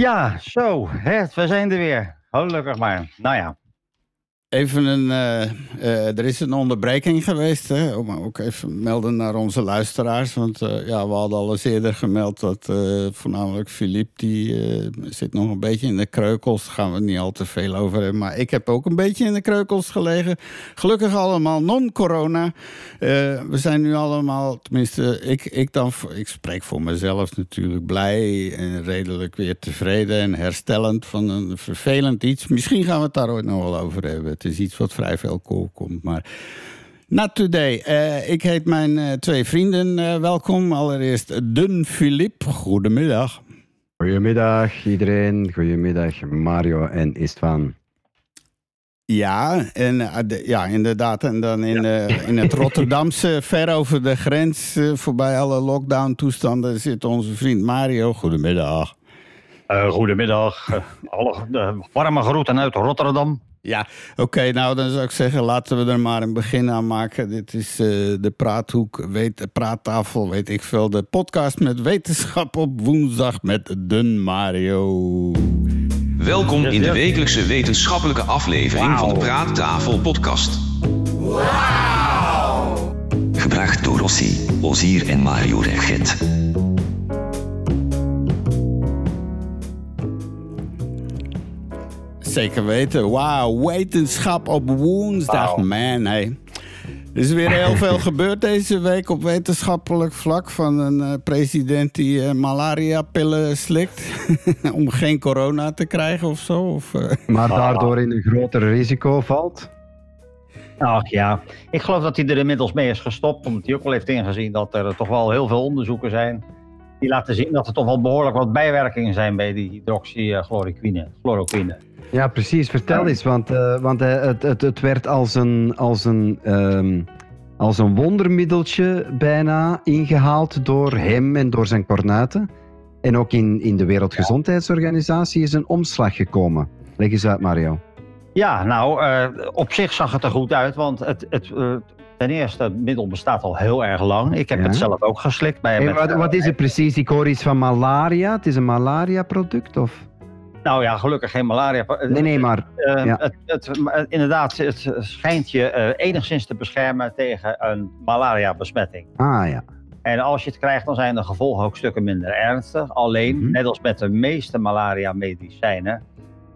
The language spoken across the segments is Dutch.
Ja, zo, hè, we zijn er weer. Gelukkig maar. Nou ja, Even een, eh, eh, er is een onderbreking geweest, hè? om ook even melden naar onze luisteraars. Want eh, ja, we hadden al eens eerder gemeld dat voornamelijk Filip, die zit nog een beetje in de kreukels. Daar gaan we niet al te veel over hebben. Maar ik heb ook een beetje in de kreukels gelegen. Gelukkig allemaal non-corona. we zijn nu allemaal, tenminste, ik, ik, dan, ik spreek voor mezelf natuurlijk blij en redelijk weer tevreden en herstellend van een vervelend iets. Misschien gaan we het daar ooit nog wel over hebben. Het is iets wat vrij veel komt. Maar not today. Uh, ik heet mijn uh, twee vrienden uh, welkom. Allereerst Dun Filip. Goedemiddag. Goedemiddag iedereen. Goedemiddag Mario en Istvan. Ja, en, ja, inderdaad. En dan in, ja. in het Rotterdamse, ver over de grens, voorbij alle lockdown-toestanden, zit onze vriend Mario. Goedemiddag. goedemiddag. alle warme groeten uit Rotterdam. Ja, oké, nou dan zou ik zeggen, laten we er maar een begin aan maken. Dit is uh, de praathoek, weet, praattafel, weet ik veel. De podcast met wetenschap op woensdag met Dun Mario. Welkom in de wekelijkse wetenschappelijke aflevering wow. van de Praattafel podcast. Wow. Gebracht door Rossi, Ozier en Mario Regent. Zeker weten. Wauw, wetenschap op woensdag, man. Hey. Er is weer heel veel gebeurd deze week op wetenschappelijk vlak. Van een uh, president die uh, malaria-pillen slikt. om geen corona te krijgen of zo. Of, uh... Maar daardoor in een groter risico valt. Ach ja, ik geloof dat hij er inmiddels mee is gestopt. Omdat hij ook wel heeft ingezien dat er toch wel heel veel onderzoeken zijn. Die laten zien dat er toch wel behoorlijk wat bijwerkingen zijn bij die hydroxychloroquine. Ja, precies. Vertel eens, want, uh, want uh, het, het, het werd als een, als, een, um, als een wondermiddeltje bijna ingehaald door hem en door zijn kornuiten. En ook in, in de Wereldgezondheidsorganisatie is een omslag gekomen. Leg eens uit, Mario. Ja, nou, uh, op zich zag het er goed uit, want het, het, ten eerste, het middel bestaat al heel erg lang. Ik heb ja. het zelf ook geslikt. Bij, hey, wat, wat, is het precies? Ik hoor iets van malaria. Het is een malaria-product, of? Nou ja, gelukkig geen malaria. Nee, nee, maar... Uh, ja. het, het, inderdaad, het schijnt je uh, enigszins te beschermen tegen een malaria-besmetting. Ah ja. En als je het krijgt, dan zijn de gevolgen ook stukken minder ernstig. Alleen, -hmm. net als met de meeste malaria-medicijnen,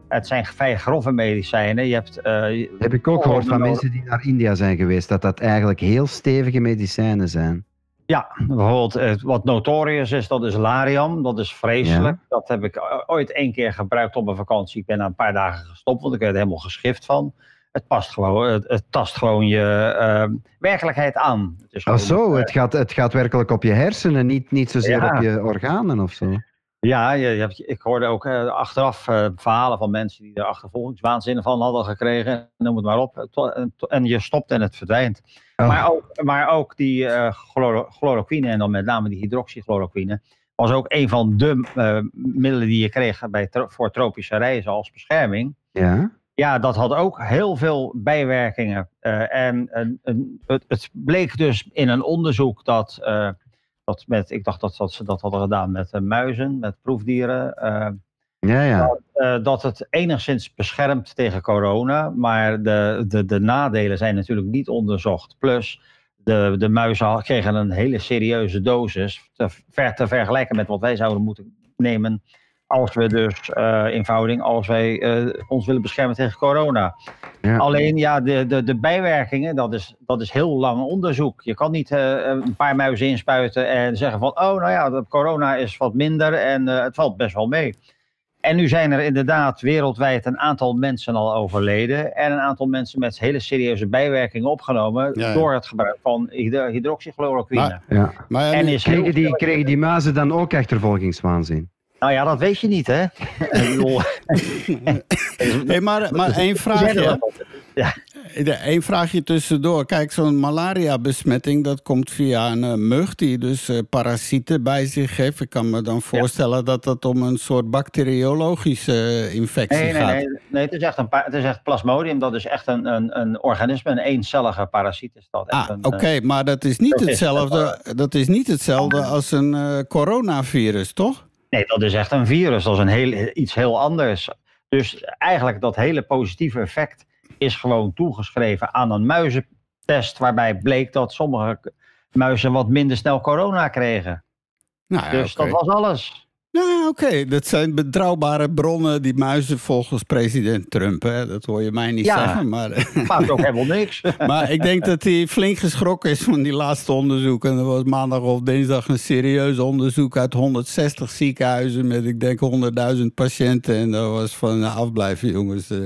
het zijn vrij grove medicijnen. Je hebt, uh, heb ik ook gehoord van mensen die naar India zijn geweest, dat dat eigenlijk heel stevige medicijnen zijn. Ja, bijvoorbeeld wat notorious is, dat is Lariam. Dat is vreselijk. Ja. Dat heb ik ooit één keer gebruikt op een vakantie. Ik ben na een paar dagen gestopt, want ik werd er helemaal geschift van. Het past gewoon, het, het tast gewoon je uh, werkelijkheid aan. Het is oh zo, het, gaat, het gaat werkelijk op je hersenen, niet, niet zozeer ja. op je organen of zo. Ja, je, je hebt, ik hoorde ook uh, achteraf verhalen van mensen die er achtervolgingswaanzinnen van hadden gekregen. Noem het maar op. En je stopt en het verdwijnt. Oh. Maar, ook, maar ook die uh, chloro chloroquine en dan met name die hydroxychloroquine was ook een van de middelen die je kreeg bij, voor tropische reizen als bescherming. Ja. Ja, dat had ook heel veel bijwerkingen. en het, het, bleek dus in een onderzoek dat dat met, ik dacht dat, dat ze dat hadden gedaan met muizen, met proefdieren. Ja, ja. Dat, uh, dat, het enigszins beschermt tegen corona, maar de, de, de nadelen zijn natuurlijk niet onderzocht. Plus, de, de muizen kregen een hele serieuze dosis, te, ver, te vergelijken met wat wij zouden moeten nemen als we dus uh, eenvoudig, als wij uh, ons willen beschermen tegen corona. Ja. Alleen ja, de, de, de bijwerkingen, dat is, dat is heel lang onderzoek. Je kan niet uh, een paar muizen inspuiten en zeggen van, oh nou ja, corona is wat minder en het valt best wel mee. En nu zijn er inderdaad wereldwijd een aantal mensen al overleden en een aantal mensen met hele serieuze bijwerkingen opgenomen ja, ja. door het gebruik van hydroxychloroquine. Maar, ja. maar en is kregen, die, kregen die muizen dan ook achtervolgingswaanzin? Nou ja, dat weet je niet, hè? hey, maar, maar één vraagje. Ja. Eén vraagje tussendoor. Kijk, zo'n malaria-besmetting, dat komt via een uh, mug die dus uh, parasieten bij zich heeft. Ik kan me dan voorstellen ja. dat dat om een soort bacteriologische uh, infectie nee, nee, gaat. Nee, nee, het is echt een het is echt plasmodium. Dat is echt een, een, een organisme, een eencellige parasiet is dat. Ah, oké, okay, maar dat is niet dat hetzelfde. Is dat is niet hetzelfde als een coronavirus, toch? Nee, dat is echt een virus. Dat is een heel, iets heel anders. Dus eigenlijk dat hele positieve effect is gewoon toegeschreven aan een muizentest. Waarbij bleek dat sommige muizen wat minder snel corona kregen. Nou, ja, dus dat was alles. Nou, oké. Dat zijn betrouwbare bronnen, die muizen volgens president Trump. Hè? Dat hoor je mij niet Ja. zeggen. Maar, Maakt ook helemaal niks. maar ik denk dat hij flink geschrokken is van die laatste onderzoeken. Er was maandag of dinsdag een serieus onderzoek uit 160 ziekenhuizen... met, ik denk, 100.000 patiënten. En dat was van, nou, afblijven jongens, eh,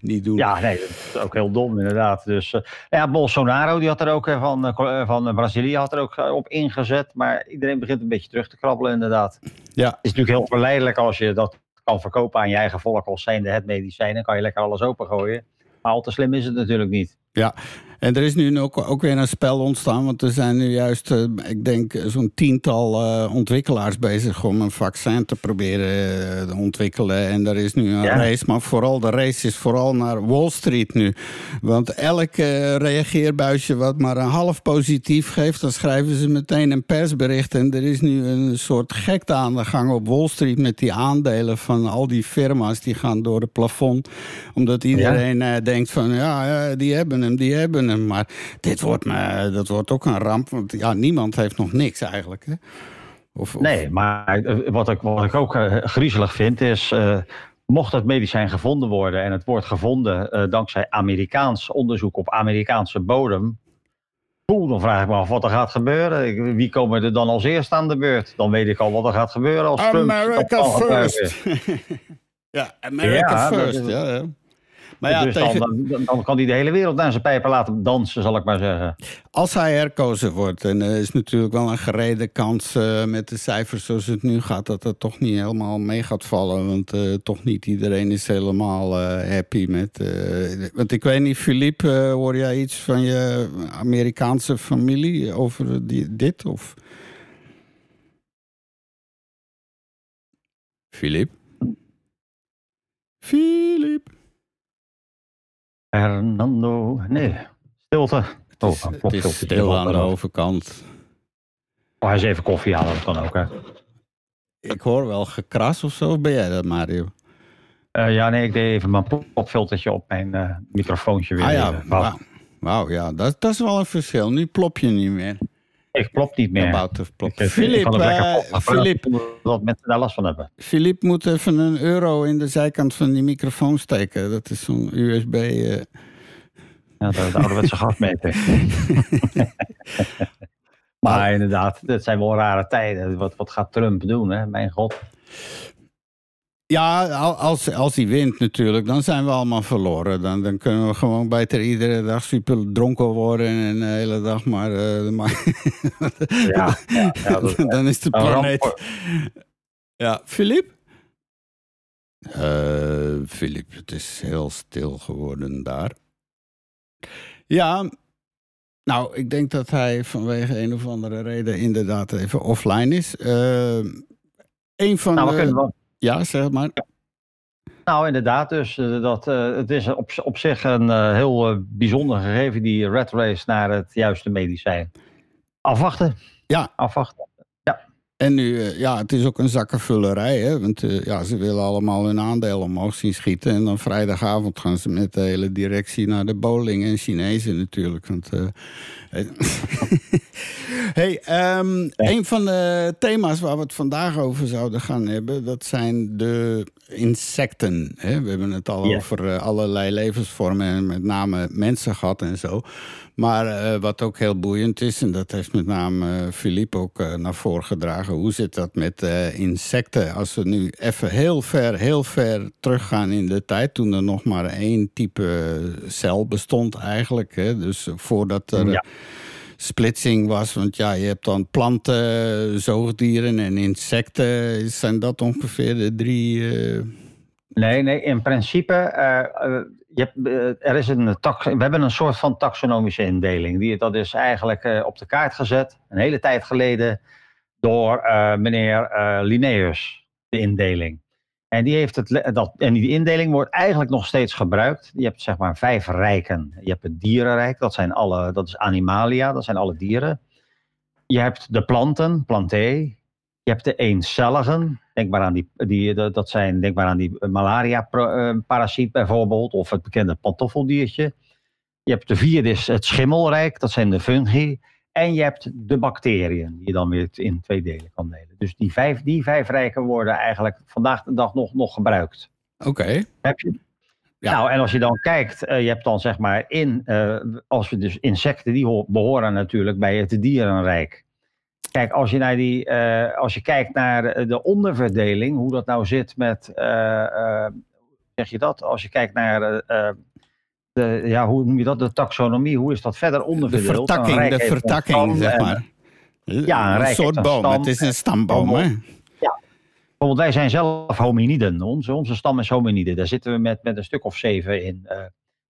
niet doen. Ja, nee, dat is ook heel dom inderdaad. Dus eh, ja, Bolsonaro die had er ook eh, van, van Brazilië had er ook op ingezet. Maar iedereen begint een beetje terug te krabbelen inderdaad. Ja. Het is natuurlijk heel verleidelijk als je dat kan verkopen aan je eigen volk als zijnde het medicijn. Dan kan je lekker alles opengooien. Maar al te slim is het natuurlijk niet. Ja, en er is nu ook, ook weer een spel ontstaan. Want er zijn nu juist, eh, ik denk, zo'n tiental eh, ontwikkelaars bezig om een vaccin te proberen eh, te ontwikkelen. En er is nu een Ja. race, maar vooral de race is vooral naar Wall Street nu. Want elk reageerbuisje wat maar een half positief geeft, dan schrijven ze meteen een persbericht. En er is nu een soort gekte aan de gang op Wall Street met die aandelen van al die firma's die gaan door het plafond. Omdat iedereen denkt van ja, ja, die hebben hem, die hebben Maar dit wordt, me, dat wordt ook een ramp, want ja, niemand heeft nog niks eigenlijk. Hè? Of, of- Nee, maar eh, wat ik, wat ik ook eh, griezelig vind is. eh, mocht het medicijn gevonden worden en het wordt gevonden dankzij Amerikaans onderzoek op Amerikaanse bodem. Poeh, dan vraag ik me af wat er gaat gebeuren. Wie komen er dan als eerste aan de beurt? Dan weet ik al wat er gaat gebeuren als Trump dat America first. ja, America Ja, dat first. is- Ja, ja. Maar ja, dus tegen, dan, dan, dan kan hij de hele wereld naar zijn pijpen laten dansen, zal ik maar zeggen. Als hij herkozen wordt, en er is natuurlijk wel een gerede kans eh, met de cijfers zoals het nu gaat, dat het toch niet helemaal mee gaat vallen. Want eh, toch niet iedereen is helemaal eh, happy met. eh, want ik weet niet, Philippe, eh, hoor jij iets van je Amerikaanse familie over die, dit? Of? Philippe? Philippe? Fernando, nee, stilte. Het is, dan het is stil aan de overkant. Oh, hij is even koffie halen, dat kan ook hè. Ik hoor wel gekras of zo. Ben jij dat, Mario? Eh, ja, nee, ik deed even mijn popfiltertje op mijn eh, microfoontje weer. Ah ja. Wauw. wauw. Wauw, ja, dat, dat is wel een verschil. Nu plop je niet meer. Ik plop niet meer. About eh, Filip, eh, Filip, dat mensen daar last van hebben. Filip moet even een euro in de zijkant van die microfoon steken. Dat is zo'n USB. eh. Ja, de, de ouderwetse gasmeter. maar inderdaad, het zijn wel rare tijden. Wat, wat gaat Trump doen, hè? Mijn god. Ja, al- als, als hij wint natuurlijk, dan zijn we allemaal verloren. Dan, dan kunnen we gewoon beter iedere dag super dronken worden en de hele dag maar... eh, maar Ja, ja, ja, dan is de ramp planeet... Ja, Filip? Eh, Filip, het is heel stil geworden daar. Ja, nou, ik denk dat hij vanwege een of andere reden inderdaad even offline is. Eh een van Nou, we de... Ja, zeg maar. Nou, inderdaad. Dus eh, dat, eh, het is op, op zich een eh, heel bijzonder gegeven, die red race naar het juiste medicijn. Afwachten. Ja. Afwachten. En nu, eh, ja, het is ook een zakkenvullerij, hè. Want eh, ja, ze willen allemaal hun aandelen omhoog zien schieten. En dan vrijdagavond gaan ze met de hele directie naar de bowling en Chinezen natuurlijk. Want, eh, hey, ehm, een van de thema's waar we het vandaag over zouden gaan hebben, dat zijn de insecten. Hè? We hebben het al over eh, allerlei levensvormen en met name mensen gehad en zo. Maar eh, wat ook heel boeiend is, en dat heeft met name eh, Philippe ook eh, naar voren gedragen. Hoe zit dat met eh, insecten? Als we nu even heel ver, heel ver teruggaan in de tijd, toen er nog maar één type cel bestond eigenlijk. Hè? Dus voordat er Ja. Splitsing was, want ja, je hebt dan planten, zoogdieren en insecten. Zijn dat ongeveer de drie? eh, Nee, nee, in principe, eh, je hebt, er is een we hebben een soort van taxonomische indeling. Die, dat is eigenlijk op de kaart gezet, een hele tijd geleden, door meneer Linnaeus, de indeling. En die, heeft het, dat, en die indeling wordt eigenlijk nog steeds gebruikt. Je hebt zeg maar vijf rijken. Je hebt het dierenrijk, dat, zijn alle, dat is animalia, dat zijn alle dieren. Je hebt de planten, plantae. Je hebt de eencelligen, Denk maar aan die, die, dat zijn, denk maar aan die malaria-parasiet bijvoorbeeld, of het bekende pantoffeldiertje. Je hebt de vierde het schimmelrijk, dat zijn de fungi. En je hebt de bacteriën, die je dan weer in twee delen kan delen. Dus die vijf, die vijf rijken worden eigenlijk vandaag de dag nog, nog gebruikt. Oké. Heb je? Ja. Nou, en als je dan kijkt, uh, je hebt dan zeg maar in, uh, als we dus insecten, die behoren natuurlijk bij het dierenrijk. Kijk, als je, naar die, uh, als je kijkt naar de onderverdeling, hoe dat nou zit met, zeg je dat? Als je kijkt naar de, ja, hoe noem je dat? De taxonomie, hoe is dat verder onderverdeeld? De vertakking, de vertakking, zeg maar. Ja, een, een soort boom. het is een stamboom, hè? Ja. Bijvoorbeeld, wij zijn zelf hominiden. Onze, onze stam is hominiden. Daar zitten we met, met een stuk of zeven in. Uh,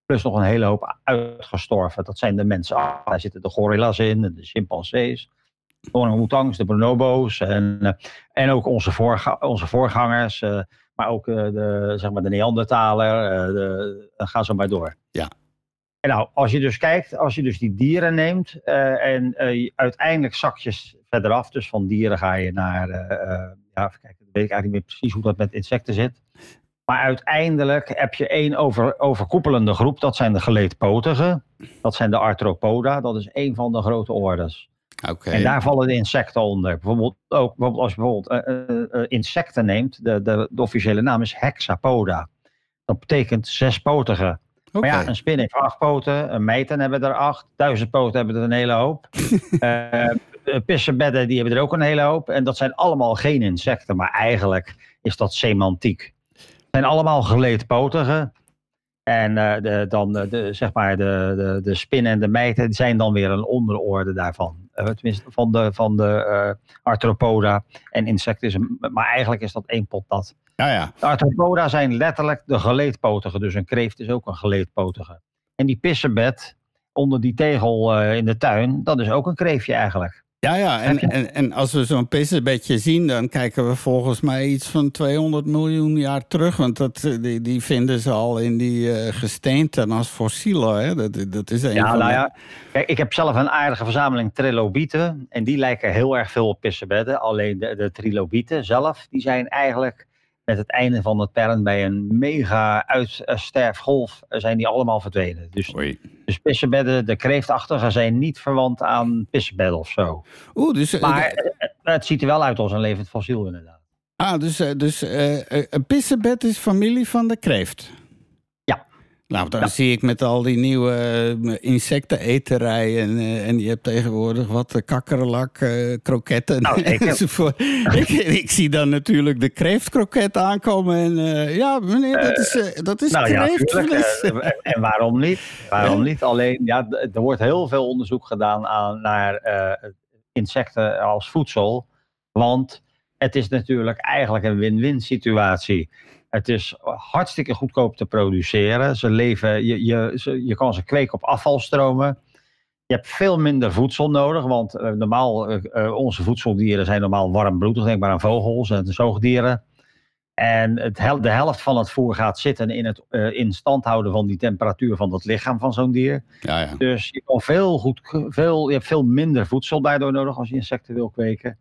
plus nog een hele hoop uitgestorven. Dat zijn de mensen. Ah, daar zitten de gorilla's in, de chimpansees. De orang de bonobo's. En, uh, en ook onze, voorga onze voorgangers. Uh, maar ook de, zeg maar de Neandertaler. De, ga zo maar door. Ja. En nou, als je dus kijkt, als je dus die dieren neemt en uiteindelijk zakjes verderaf, dus van dieren ga je naar, ja, even kijken, weet ik eigenlijk niet meer precies hoe dat met insecten zit. Maar uiteindelijk heb je één over, overkoepelende groep, dat zijn de geleedpotigen. Dat zijn de arthropoda, dat is één van de grote ordes. Okay. En daar vallen de insecten onder. Bijvoorbeeld, ook, bijvoorbeeld als je bijvoorbeeld insecten neemt, de, de, de officiële naam is hexapoda. Dat betekent zespotige. Okay. Maar ja, een spin heeft acht poten, een mijten hebben er acht, duizend poten hebben er een hele hoop. uh, pissenbedden die hebben er ook een hele hoop. En dat zijn allemaal geen insecten, maar eigenlijk is dat semantiek. Het zijn allemaal geleedpotigen. En uh, de, dan de, zeg maar de, de, de spinnen en de mijten zijn dan weer een onderorde daarvan. Uh, tenminste van de, van de arthropoda en insecten. Maar eigenlijk is dat één pot dat. Ja, ja. De arthropoda zijn letterlijk de geleedpotige. Dus een kreeft is ook een geleedpotige. En die pissenbed onder die tegel uh, in de tuin, dat is ook een kreeftje eigenlijk. Ja, ja. En, en, en als we zo'n pissenbedje zien, dan kijken we volgens mij iets van 200 miljoen jaar terug. Want dat, die, die vinden ze al in die uh, gesteenten als fossielen. Hè? Dat, dat is een ja, van nou ja. Kijk, ik heb zelf een aardige verzameling trilobieten. En die lijken heel erg veel op pissenbedden. Alleen de, de trilobieten zelf, die zijn eigenlijk met het einde van het perren bij een mega uitsterfgolf zijn die allemaal verdwenen. Dus, dus pissenbedden, de kreeftachtige, zijn niet verwant aan pissenbedden of zo. Oeh, dus, maar uh, het ziet er wel uit als een levend fossiel inderdaad. Ah, dus, uh, dus uh, een pissenbed is familie van de kreeft? Nou, dan Ja. zie ik met al die nieuwe uh, insecteneterij en, uh, en je hebt tegenwoordig wat uh, kakkerlak, kroketten Nou, enzovoort. ik, ik zie dan natuurlijk de kreeftkroket aankomen en ja, meneer, dat is, dat is Nou ja, kreeftvlees. tuurlijk, eh, en waarom niet? Waarom niet? Alleen, ja, er wordt heel veel onderzoek gedaan aan, naar eh, insecten als voedsel. Want het is natuurlijk eigenlijk een win-win situatie. Het is hartstikke goedkoop te produceren. Ze leven, je, je, ze- je kan ze kweken op afvalstromen. Je hebt veel minder voedsel nodig, want eh, normaal, eh, eh, onze voedseldieren zijn normaal warmbloedig. Denk maar aan vogels en zoogdieren. En het hel- de helft van het voer gaat zitten in het eh, in stand houden van die temperatuur van het lichaam van zo'n dier. Ja, ja. Dus je, kan veel goed, veel, je hebt veel minder voedsel daardoor nodig als je insecten wil kweken.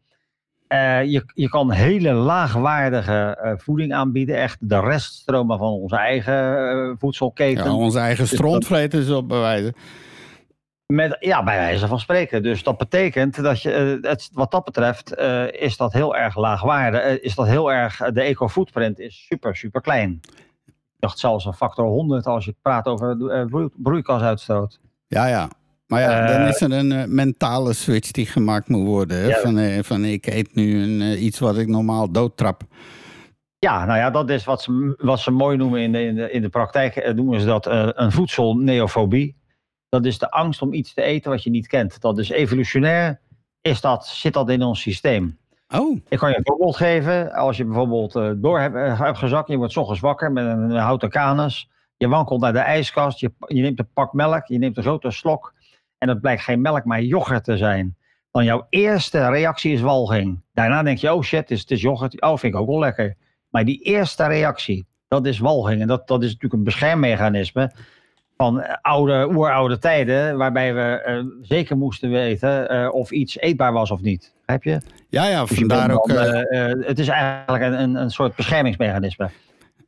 Eh, je, je kan hele laagwaardige eh, voeding aanbieden. Echt de reststromen van onze eigen eh, voedselketen. ja, onze eigen strontvreten is op bewijzen. Met, ja, bij wijze van spreken. Dus dat betekent dat je, het, wat dat betreft, is dat heel erg laagwaardig. Is dat heel erg, de eco-footprint is super, super klein. Ik dacht zelfs een factor 100 als je praat over broei- broeikasuitstoot. Ja, ja. Maar ja, Eh, dan is er een eh, mentale switch die gemaakt moet worden. Hè? Ja. Van, eh, van ik eet nu een, eh, iets wat ik normaal doodtrap. Ja, nou ja, dat is wat ze, wat ze mooi noemen in de, in de, in de praktijk. eh, noemen ze dat eh, een voedselneofobie. Dat is de angst om iets te eten wat je niet kent. Dat is evolutionair, is dat, zit dat in ons systeem. Oh, Ik kan je een voorbeeld geven. Als je bijvoorbeeld eh, door hebt, eh, hebt gezakt, je wordt ochtends wakker met een, een houten kanus. Je wankelt naar de ijskast, je, je neemt een pak melk, je neemt een grote slok. En dat blijkt geen melk, maar yoghurt te zijn. Dan jouw eerste reactie is walging. Daarna denk je, oh shit, het is, het is yoghurt. Oh, vind ik ook wel lekker. Maar die eerste reactie, dat is walging. En dat, dat is natuurlijk een beschermmechanisme. van oude, oeroude tijden, waarbij we eh, zeker moesten weten eh, of iets eetbaar was of niet. Heb je? Ja, ja, Dus vandaar ook... dan, eh, het is eigenlijk een, een, een soort beschermingsmechanisme.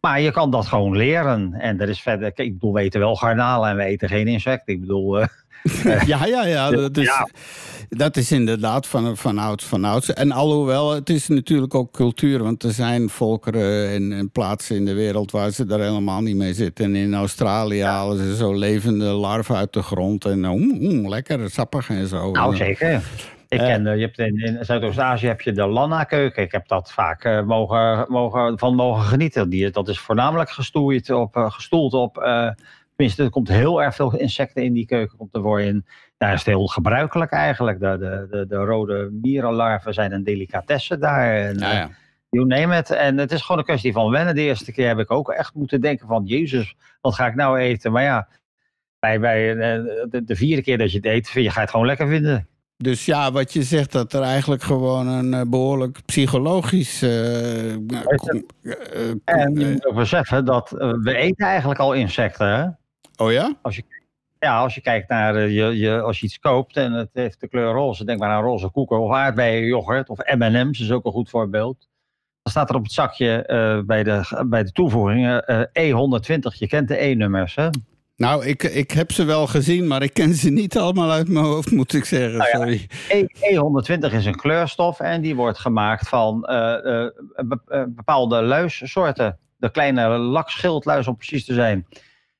Maar je kan dat gewoon leren. En er is verder, ik bedoel, we eten wel garnalen en we eten geen insecten. Ik bedoel, ja, ja, ja. Dat is, Ja. dat is inderdaad van, van ouds van ouds. En alhoewel, het is natuurlijk ook cultuur. Want er zijn volkeren en, en plaatsen in de wereld waar ze daar helemaal niet mee zitten. En in Australië halen ze zo levende larven uit de grond. En oeh, lekker sappig en zo. nou zeker. Ik Eh. ken, eh, je hebt in, in Zuidoost-Azië heb je de Lanna-keuken. Ik heb dat vaak eh, mogen, mogen, van mogen genieten. Die, dat is voornamelijk gestoeid op, gestoeld op... tenminste, er komt heel erg veel insecten in die keuken komt er voor in. Daar is het heel gebruikelijk eigenlijk. De, de, de, de rode mierenlarven zijn een delicatesse daar. En, Ja, eh, ja. You name it. En het is gewoon een kwestie van wennen. De eerste keer heb ik ook echt moeten denken van... Jezus, wat ga ik nou eten? Maar ja, bij, bij eh, de, de vierde keer dat je het eet... Vind je, ga je het gewoon lekker vinden. Dus ja, wat je zegt, dat er eigenlijk gewoon een eh, behoorlijk psychologisch. eh, kom- eh, kom- En je eh, moet ook beseffen dat eh, we eten eigenlijk al insecten. Oh ja? Ja, als je kijkt naar eh, je, je, als je iets koopt en het heeft de kleur roze, denk maar aan roze koeken of aardbeienyoghurt of M&M's is ook een goed voorbeeld. Dan staat er op het zakje eh, bij, de, bij de toevoegingen eh, E120. Je kent de E-nummers, hè? Nou, ik, ik heb ze wel gezien, maar ik ken ze niet allemaal uit mijn hoofd, moet ik zeggen. Nou ja. Sorry. E, E120 is een kleurstof en die wordt gemaakt van be- bepaalde luissoorten. De kleine lakschildluis om precies te zijn.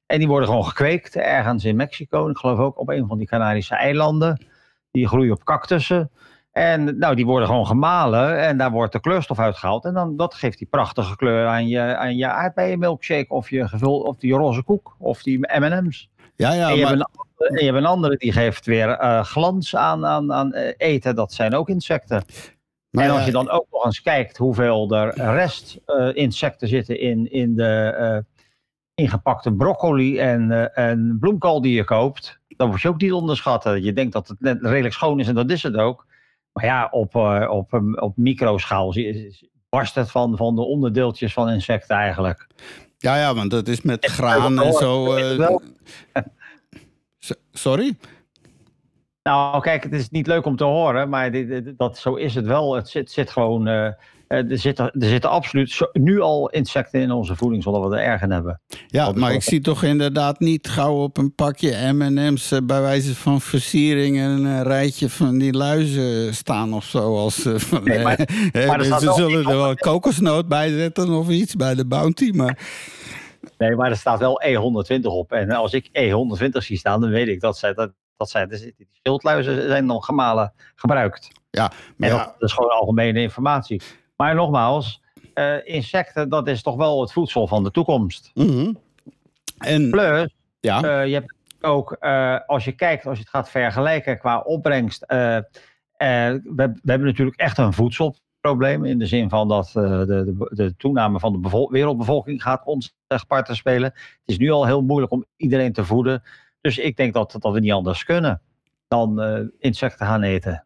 En die worden gewoon gekweekt ergens in Mexico. Ik geloof ook op een van die Canarische eilanden. Die groeien op cactussen. En nou, die worden gewoon gemalen en daar wordt de kleurstof uitgehaald. En dan, dat geeft die prachtige kleur aan je, aan je aardbeienmilkshake of je, gevul, of die roze koek of die M&M's. Ja, ja, En je, maar, hebt een, andere- en je hebt een andere die geeft weer eh, glans aan, aan, aan eh, eten. Dat zijn ook insecten. maar en als je dan ook nog eens kijkt hoeveel er rest eh, insecten zitten in, in de ingepakte broccoli en, eh, en bloemkool die je koopt. Dan word je ook niet onderschatten. Je denkt dat het net redelijk schoon is en dat is het ook. Maar ja, op, eh, op, een- op microschaal barst het van, van de onderdeeltjes van insecten eigenlijk. ja, ja, want dat is met graan en zo. eh, sorry? Nou, kijk, het is niet leuk om te horen, maar dit, dit- dat, zo is het wel. Het zit, zit gewoon. Er, zitten, er zitten absoluut nu al insecten in onze voeding, zonder we er erg in hebben. Ja, maar ik zie toch inderdaad niet gauw op een pakje M&M's eh, bij wijze van versiering een eh, rijtje van die luizen staan of zo. Als, eh, van, Nee, maar- eh, maar er eh, staat ze zullen er wel kokosnoot bij zetten of iets bij de Bounty, maar Nee, maar er staat wel E120 op. En als ik E120 zie staan, dan weet ik dat zij, dat, dat zij, dus die schildluizen zijn dan gemalen gebruikt. ja. Maar En ja, dat is gewoon algemene informatie. Maar nogmaals, eh, insecten, dat is toch wel het voedsel van de toekomst. mhm. En Plus, ja, Eh, je hebt ook, eh, als je kijkt, als je het gaat vergelijken qua opbrengst. we, we hebben natuurlijk echt een voedselprobleem. In de zin van dat de, de, de toename van de bevol- wereldbevolking gaat ons echt parten spelen. Het is nu al heel moeilijk om iedereen te voeden. Dus ik denk dat, dat we niet anders kunnen dan insecten gaan eten.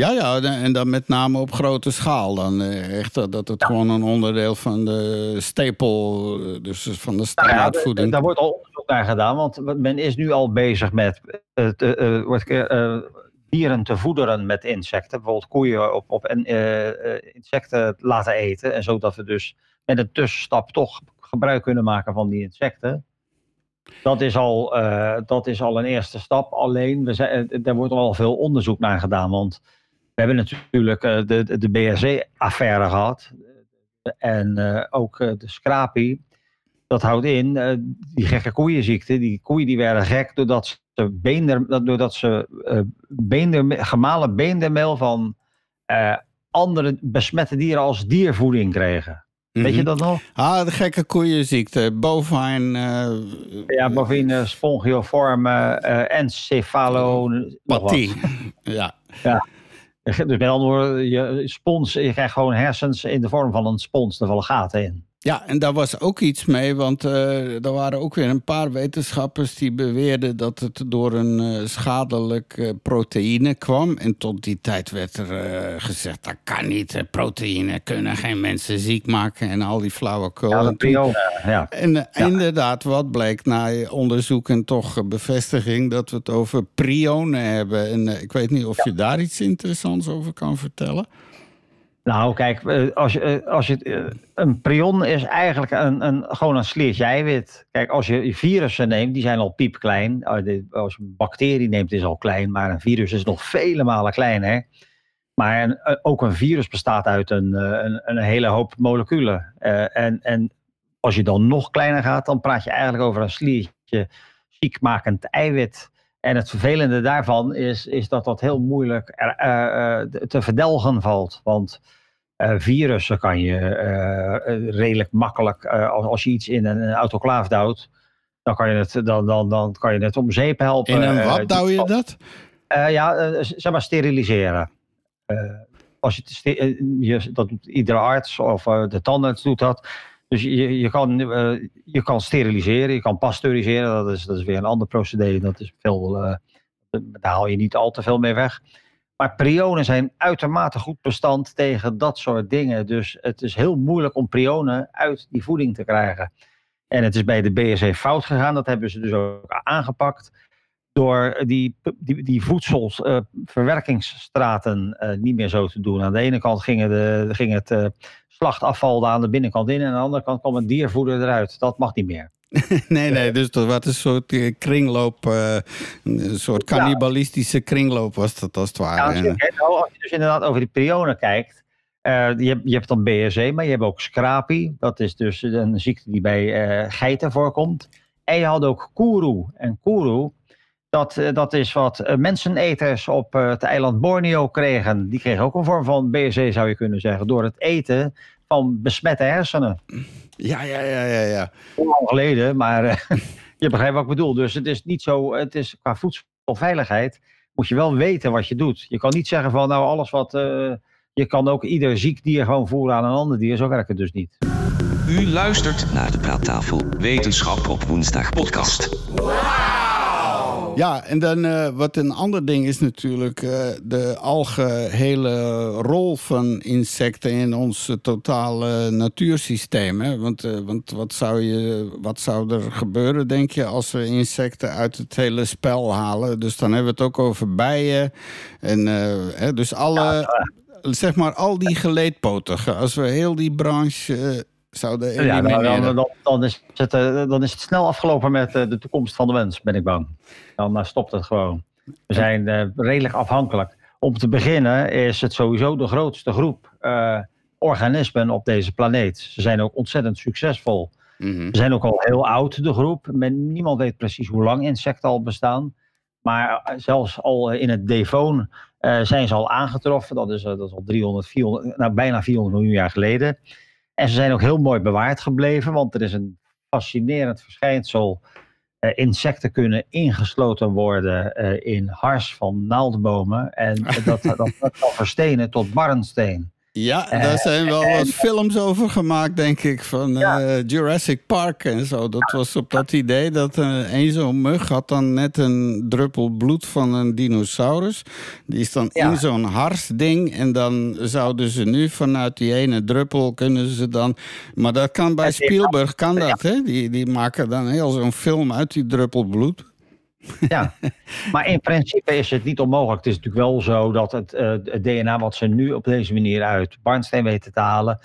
Ja, ja, en dan met name op grote schaal. Dan eh, echt dat dat het gewoon een onderdeel van de stapel, eh, dus van de Nou ja, standaardvoeding. daar wordt al onderzoek naar gedaan, want men is nu al bezig met eh, te- dieren te voederen met insecten. Bijvoorbeeld koeien op, op en, insecten laten eten. En zodat we dus met een tussenstap toch gebruik kunnen maken van die insecten. Dat is al, dat is al een eerste stap. Alleen, we zijn, er wordt al veel onderzoek naar gedaan. Want we hebben natuurlijk eh, de, de, BSE-affaire gehad. En eh, ook eh, de scrapie. Dat houdt in, die gekke koeienziekte. Die koeien die werden gek doordat ze, beender, dat- doordat ze beender, gemalen beendermeel van andere besmette dieren als diervoeding kregen. Weet je Mhm. dat nog? Ah, de gekke koeienziekte. Bovine. eh, Ja, bovine, spongioforme, eh encefalo, nog wat. pathie. Ja. Dus met andere woorden, je, spons, je krijgt gewoon hersens in de vorm van een spons. Er vallen gaten in. Ja, en daar was ook iets mee, want uh, er waren ook weer een paar wetenschappers die beweerden dat het door een uh, schadelijk uh, proteïne kwam. En tot die tijd werd er gezegd: dat kan niet. Proteïne kunnen geen mensen ziek maken en al die flauwekul. Ja, ja. En ja. inderdaad, wat bleek na onderzoek en toch bevestiging dat we het over prionen hebben. En ik weet niet of je daar iets interessants over kan vertellen. Nou, kijk, eh, als je, eh, als je, eh, een prion is eigenlijk een, een, gewoon een sliertje eiwit. Kijk, als je virussen neemt, die zijn al piepklein. Als je een bacterie neemt, is al klein. Maar een virus is nog vele malen kleiner. Maar ook een virus bestaat uit een, een, een hele hoop moleculen. en, en als je dan nog kleiner gaat, dan praat je eigenlijk over een sliertje ziekmakend eiwit. En het vervelende daarvan is, is dat dat heel moeilijk te verdelgen valt. Want uh, virussen kan je uh, redelijk makkelijk, als, als je iets in een, een autoclaaf duwt, dan kan je het, dan, dan, dan kan je het om zeep helpen. In een wat douw je dat? ja, zeg maar steriliseren. als je, je, dat doet iedere arts of de tandarts doet dat. Dus je, je, kan, je kan steriliseren, je kan pasteuriseren. Dat is, dat is weer een ander procedé. Dat is veel, daar haal je niet al te veel mee weg. Maar prionen zijn uitermate goed bestand tegen dat soort dingen. Dus het is heel moeilijk om prionen uit die voeding te krijgen. En het is bij de BSE fout gegaan. Dat hebben ze dus ook aangepakt. Door die, die, die voedselverwerkingsstraten uh, uh, niet meer zo te doen. Aan de ene kant ging, de, ging het uh, slachtafval aan de binnenkant in. En aan de andere kant kwam het diervoeder eruit. Dat mag niet meer. nee, nee, dus dat was een soort eh, kringloop, uh, een soort cannibalistische kringloop was dat als het ware. Ja, nou, als je dus inderdaad over die prionen kijkt, uh, je, hebt, je hebt dan BSE, maar je hebt ook scrapi. Dat is dus een ziekte die bij uh, geiten voorkomt. En je had ook kuru. En kuru, dat, dat is wat menseneters op het eiland Borneo kregen. Die kregen ook een vorm van BSE, zou je kunnen zeggen, door het eten van besmette hersenen. Ja, ja, ja, ja. ja. Lang geleden, maar uh, je begrijpt wat ik bedoel. Dus het is niet zo, het is qua voedselveiligheid moet je wel weten wat je doet. Je kan niet zeggen van nou alles wat, uh, je kan ook ieder ziek dier gewoon voeren aan een ander dier. Zo werkt het dus niet. U luistert naar de Praattafel Wetenschap op woensdag podcast. Ja, en dan uh, wat een ander ding is natuurlijk uh, de algehele rol van insecten in ons totale natuursysteem. Hè? Want, uh, want wat, zou je, wat zou er gebeuren, denk je, als we insecten uit het hele spel halen? Dus dan hebben we het ook over bijen. En, hè, dus alle, ja, zeg maar, al die geleedpotigen. Als we heel die branche zouden ja, dan, dan, dan, is het, dan is het snel afgelopen met de toekomst van de mens, ben ik bang. Dan stopt het gewoon. We zijn uh, redelijk afhankelijk. Om te beginnen is het sowieso de grootste groep uh, organismen op deze planeet. Ze zijn ook ontzettend succesvol. Mm -hmm. Ze zijn ook al heel oud, de groep. Men, niemand weet precies hoe lang insecten al bestaan. Maar zelfs al in het Devon uh, zijn ze al aangetroffen. Dat is, dat is al 300, 400, nou, bijna 400 miljoen jaar geleden. En ze zijn ook heel mooi bewaard gebleven, want er is een fascinerend verschijnsel. Uh, insecten kunnen ingesloten worden uh, in hars van naaldbomen. En dat, dat, dat kan verstenen tot barnsteen. Ja, daar zijn wel wat films over gemaakt, denk ik, van ja. uh, Jurassic Park en zo. Dat was op dat idee dat uh, een zo'n mug had dan net een druppel bloed van een dinosaurus. Die is dan ja. in zo'n harsding en dan zouden ze nu vanuit die ene druppel kunnen ze dan... Maar dat kan bij Spielberg, kan dat, hè? Die, die maken dan heel zo'n film uit die druppel bloed. Ja, maar in principe is het niet onmogelijk. Het is natuurlijk wel zo dat het, uh, het DNA wat ze nu op deze manier uit barnsteen weten te halen,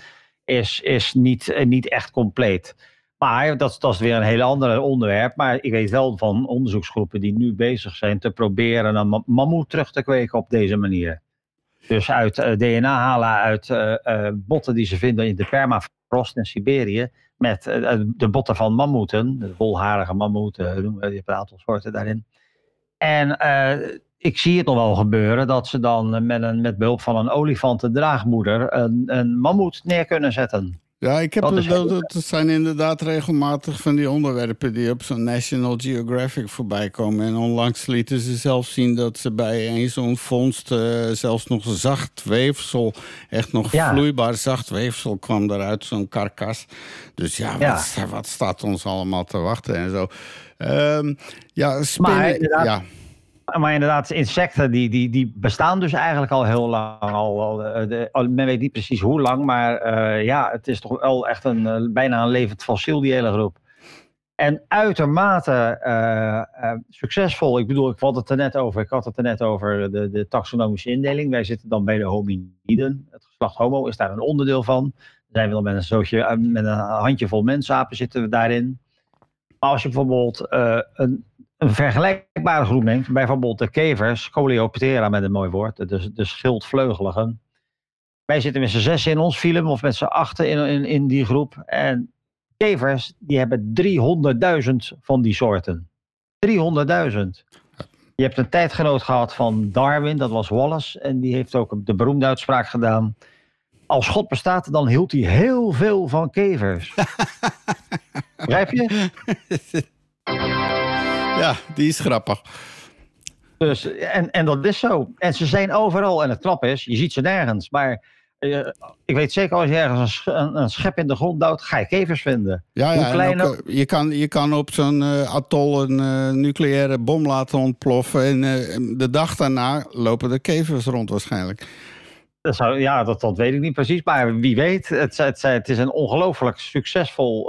is, is niet, uh, niet echt compleet. Maar dat, dat is weer een heel ander onderwerp. Maar ik weet wel van onderzoeksgroepen die nu bezig zijn te proberen een mammoet terug te kweken op deze manier. Dus uit uh, DNA halen uit botten die ze vinden in de permafrost in Siberië met de botten van mammoeten, de volharige mammoeten, je hebt een aantal soorten daarin. En uh, ik zie het nog wel gebeuren dat ze dan met, een, met behulp van een olifantendraagmoeder een, een mammoet neer kunnen zetten. Ja, ik heb Dat dat, is- dat, dat zijn inderdaad regelmatig van die onderwerpen die op zo'n National Geographic voorbij komen. En onlangs lieten ze zelf zien dat ze bij een zo'n vondst eh, zelfs nog zacht weefsel, echt nog Ja. vloeibaar zacht weefsel kwam eruit, zo'n karkas. Dus ja, Ja. Wat, wat staat ons allemaal te wachten en zo. Ehm, ja, spinnen, Maar ja. Maar inderdaad, insecten die, die, die bestaan dus eigenlijk al heel lang. Al, eh, de- men weet niet precies hoe lang, maar eh, ja, het is toch wel echt een, eh, bijna een levend fossiel, die hele groep. En uitermate succesvol. Ik bedoel, ik had het er net over. Ik had het er net over de, de taxonomische indeling. Wij zitten dan bij de hominiden. Het geslacht homo is daar een onderdeel van. Zijn we dan met een, zootje, met een handjevol mensapen zitten we daarin. Als je bijvoorbeeld een, een vergelijkbare groep neemt, bijvoorbeeld de kevers, Coleoptera met een mooi woord, de, de schildvleugeligen. Wij zitten met z'n zes in ons film of met z'n achten in, in, in die groep. En kevers, die hebben 300.000 van die soorten. 300.000. Je hebt een tijdgenoot gehad van Darwin, dat was Wallace. En die heeft ook de beroemde uitspraak gedaan. Als God bestaat, dan hield hij heel veel van kevers. Begrijp je? ja, die is grappig. Dus, en, en dat is zo. En ze zijn overal. En het knap is, je ziet ze nergens. Maar eh, ik weet zeker, als je ergens een, een, schep in de grond duwt, ga je kevers vinden. Ja, ja en klein ook, eh, je, kan, je kan op zo'n eh, atol een nucleaire bom laten ontploffen. En de dag daarna lopen de kevers rond waarschijnlijk. Dat zou, ja, dat, dat weet ik niet precies. Maar wie weet, het, het, het is een ongelooflijk succesvol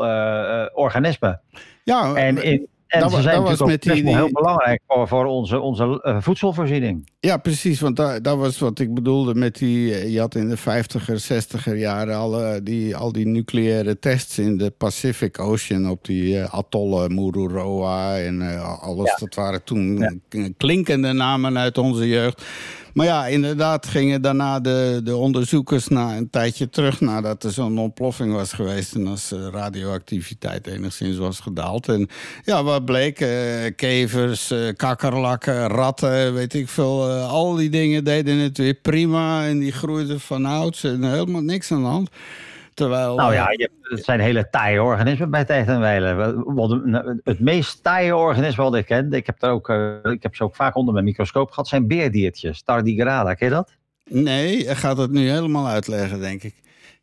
organisme. Ja, En, in, en dat ze zijn dat was natuurlijk met die- heel belangrijk voor, voor onze, onze eh, voedselvoorziening. ja precies. Want da- dat was wat ik bedoelde met die... eh, Je had in de 50er, 60er jaren alle, die, al die nucleaire tests in de Pacific Ocean... op die eh, atollen, Mururoa en alles. Dat waren toen Ja. klinkende namen uit onze jeugd. Maar ja, inderdaad gingen daarna de, de onderzoekers na een tijdje terug... nadat er zo'n ontploffing was geweest... en als eh, radioactiviteit enigszins was gedaald. En ja, wat bleek? eh, kevers, eh, kakkerlakken, ratten, weet ik veel. al die dingen deden het weer prima en die groeiden van ouds en helemaal niks aan de hand. Terwijl... Nou eh, ja, je, hebt- het zijn hele taaie organismen bij tijd en. Wat- wat- Het meest taaie organisme wat ik ken, ik heb, er ook, eh, ik heb ze ook vaak onder mijn microscoop gehad, zijn beerdiertjes. Tardigrada, ken je dat? Nee, hij gaat het nu helemaal uitleggen, denk ik.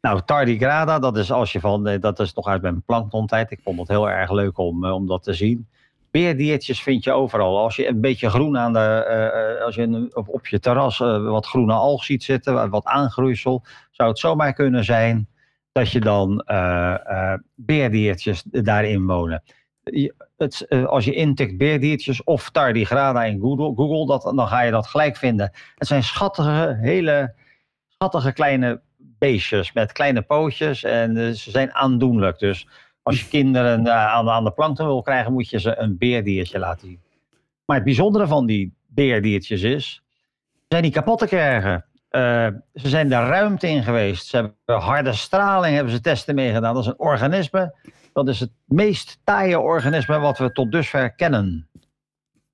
Nou, tardigrada, dat is als je van, eh, dat is nog uit mijn planktontijd. Ik vond het heel erg leuk om, eh, om dat te zien. Beerdiertjes vind je overal. Als je een beetje groen aan de, eh, eh, als je een- op, op je terras eh, wat groene alg ziet zitten, wat- wat aangroeisel, zou het zomaar kunnen zijn dat je dan eh, eh, beerdiertjes daarin wonen. Het, eh, als je intikt beerdiertjes of tardigrada in Google, Google dat, dan ga je dat gelijk vinden. Het zijn schattige, hele schattige kleine beestjes met kleine pootjes en ze zijn aandoenlijk. Dus als je kinderen aan, aan de plankton wil krijgen, moet je ze een beerdiertje laten zien. Maar het bijzondere van die beerdiertjes is, ze zijn niet kapot te krijgen. Eh, ze zijn de ruimte in geweest. Ze hebben harde straling, hebben ze testen meegedaan. Dat is een organisme. Dat is het meest taaie organisme wat we tot dusver kennen.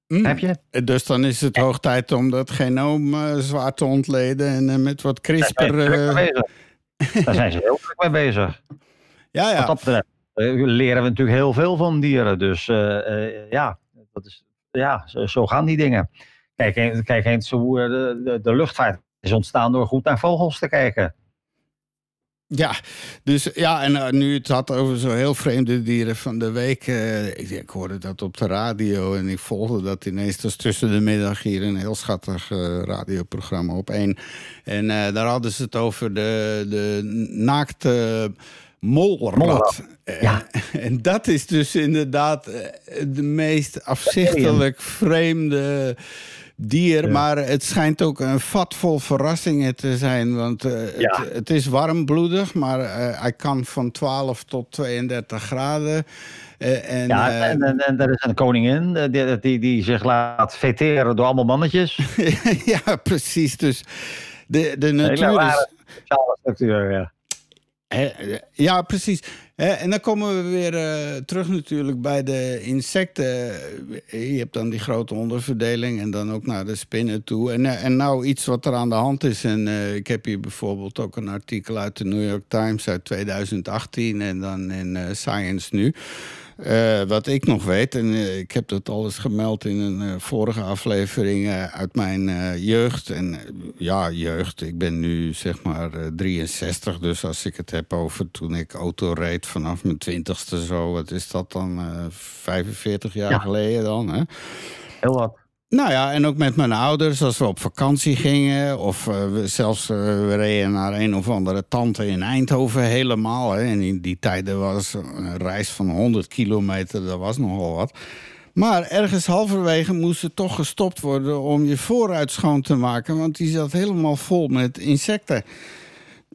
Mm. Heb je? Dus dan is het hoog tijd om dat genoom eh, zwaar te ontleden en eh, met wat Daar CRISPR... Daar zijn ze heel druk mee bezig. ja, Wat ja. dat betreft eh, leren we natuurlijk heel veel van dieren. Dus ja, dat is, ja zo, zo gaan die dingen. Kijk, eens- kijk eens hoe de, de, de luchtvaart is ontstaan door goed naar vogels te kijken. Ja, dus ja, en eh, nu het had over zo heel vreemde dieren van de week. eh, ik, ik hoorde dat op de radio en ik volgde dat ineens. Dus tussen de middag hier een heel schattig eh, radioprogramma op één. En daar hadden ze het over de, de naakte molrat. Molrat, ja. En dat is dus inderdaad de meest afzichtelijk vreemde dier. Ja. Maar het schijnt ook een vat vol verrassingen te zijn. Want eh, Ja. het, het is warmbloedig, maar eh, hij kan van 12 tot 32 graden. Eh, en, Ja, en, en, en er is een koningin die, die, die zich laat feteren door allemaal mannetjes. ja, precies. Dus de, de natuur is... structuur, Ja, precies. En dan komen we weer uh, terug natuurlijk bij de insecten. Je hebt dan die grote onderverdeling en dan ook naar de spinnen toe. En, en nou iets wat er aan de hand is. En uh, ik heb hier bijvoorbeeld ook een artikel uit de New York Times uit 2018 en dan in Science nu. Uh, wat ik nog weet, en uh, ik heb dat alles gemeld in een uh, vorige aflevering uit mijn jeugd. En ja, jeugd, ik ben nu zeg maar 63, dus als ik het heb over toen ik auto reed vanaf mijn twintigste zo, wat is dat dan? 45 jaar ja. geleden dan, hè? Heel wat. Nou ja, en ook met mijn ouders als we op vakantie gingen. Of uh, we zelfs uh, we reden naar een of andere tante in Eindhoven helemaal. Hè. En in die tijden was een reis van 100 kilometer, dat was nogal wat. Maar ergens halverwege moest er toch gestopt worden om je vooruit schoon te maken. Want die zat helemaal vol met insecten.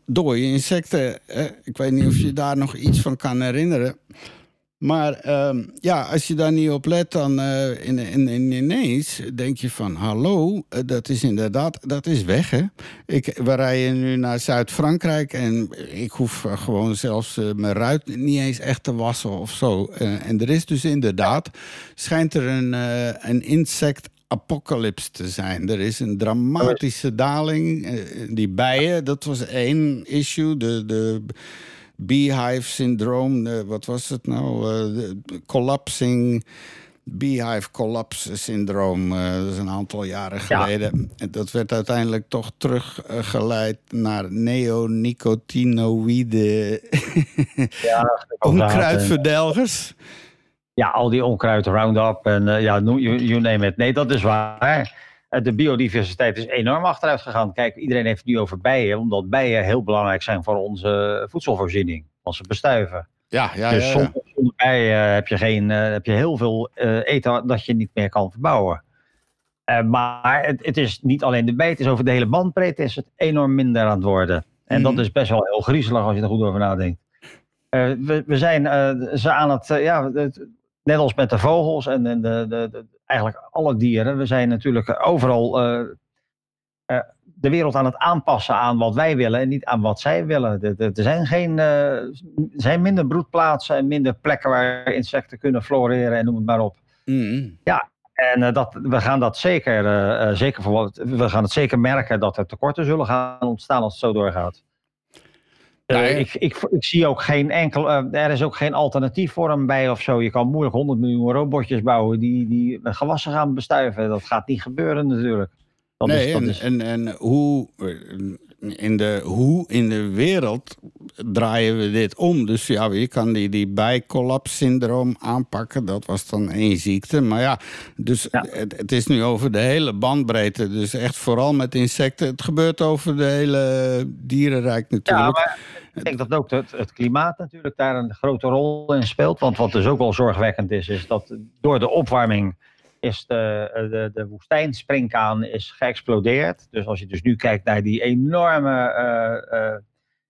Dode insecten. Ik weet niet of je daar nog iets van kan herinneren. Maar uh, ja, als je daar niet op let, dan uh, in, in, in, ineens denk je van... hallo, uh, dat is inderdaad, dat is weg, hè. Ik, we rijden nu naar Zuid-Frankrijk... en ik hoef gewoon zelfs mijn ruit niet eens echt te wassen of zo. en er is dus inderdaad, schijnt er een, een insect apocalypse te zijn. Er is een dramatische daling. die bijen, dat was één issue. De... de beehive syndroom, uh, wat was het nou? Uh, collapsing. Beehive Collapse Syndroom. Uh, dat is een aantal jaren geleden. En dat werd uiteindelijk toch teruggeleid naar neonicotinoïde ja, onkruidverdelgers. Ja, al die onkruid, Roundup en ja, you, you name it. Nee, dat is waar. Eh, de biodiversiteit is enorm achteruit gegaan. Kijk, iedereen heeft het nu over bijen, omdat bijen heel belangrijk zijn voor onze voedselvoorziening, onze bestuiven. Ja, ja, dus ja, zonder, zonder bijen heb je, geen, uh, heb je heel veel uh, eten dat je niet meer kan verbouwen. Uh, maar het, het, is niet alleen de bij, het is over de hele bandbreedte is het enorm minder aan het worden. En mm dat is best wel heel griezelig als je er goed over nadenkt. we, we zijn ze aan het, ja, het, net als met de vogels en, en de, de, de, eigenlijk alle dieren. We zijn natuurlijk overal uh, uh, de wereld aan het aanpassen aan wat wij willen en niet aan wat zij willen. Er, zijn, geen, uh, zijn minder broedplaatsen en minder plekken waar insecten kunnen floreren en noem het maar op. Mm. Ja, en dat, we gaan dat zeker, zeker voor we gaan het zeker merken dat er tekorten zullen gaan ontstaan als het zo doorgaat. Uh, ik, ik, ik, zie ook geen enkel, uh, er is ook geen alternatief voor hem bij of zo. Je kan moeilijk 100 miljoen robotjes bouwen die, die gewassen gaan bestuiven. Dat gaat niet gebeuren natuurlijk. Dat nee, is, en, is... en, en hoe, in de, hoe in de wereld draaien we dit om? Dus ja, je kan die, die bijcollapssyndroom aanpakken. Dat was dan één ziekte. Maar ja, dus ja. Het, het, is nu over de hele bandbreedte. Dus echt vooral met insecten. Het gebeurt over de hele dierenrijk natuurlijk. Ja, maar ik denk dat ook het, het klimaat natuurlijk daar een grote rol in speelt. Want wat dus ook wel zorgwekkend is, is dat door de opwarming is de, de, de woestijnspringkaan is geëxplodeerd. Dus als je dus nu kijkt naar die enorme uh, uh,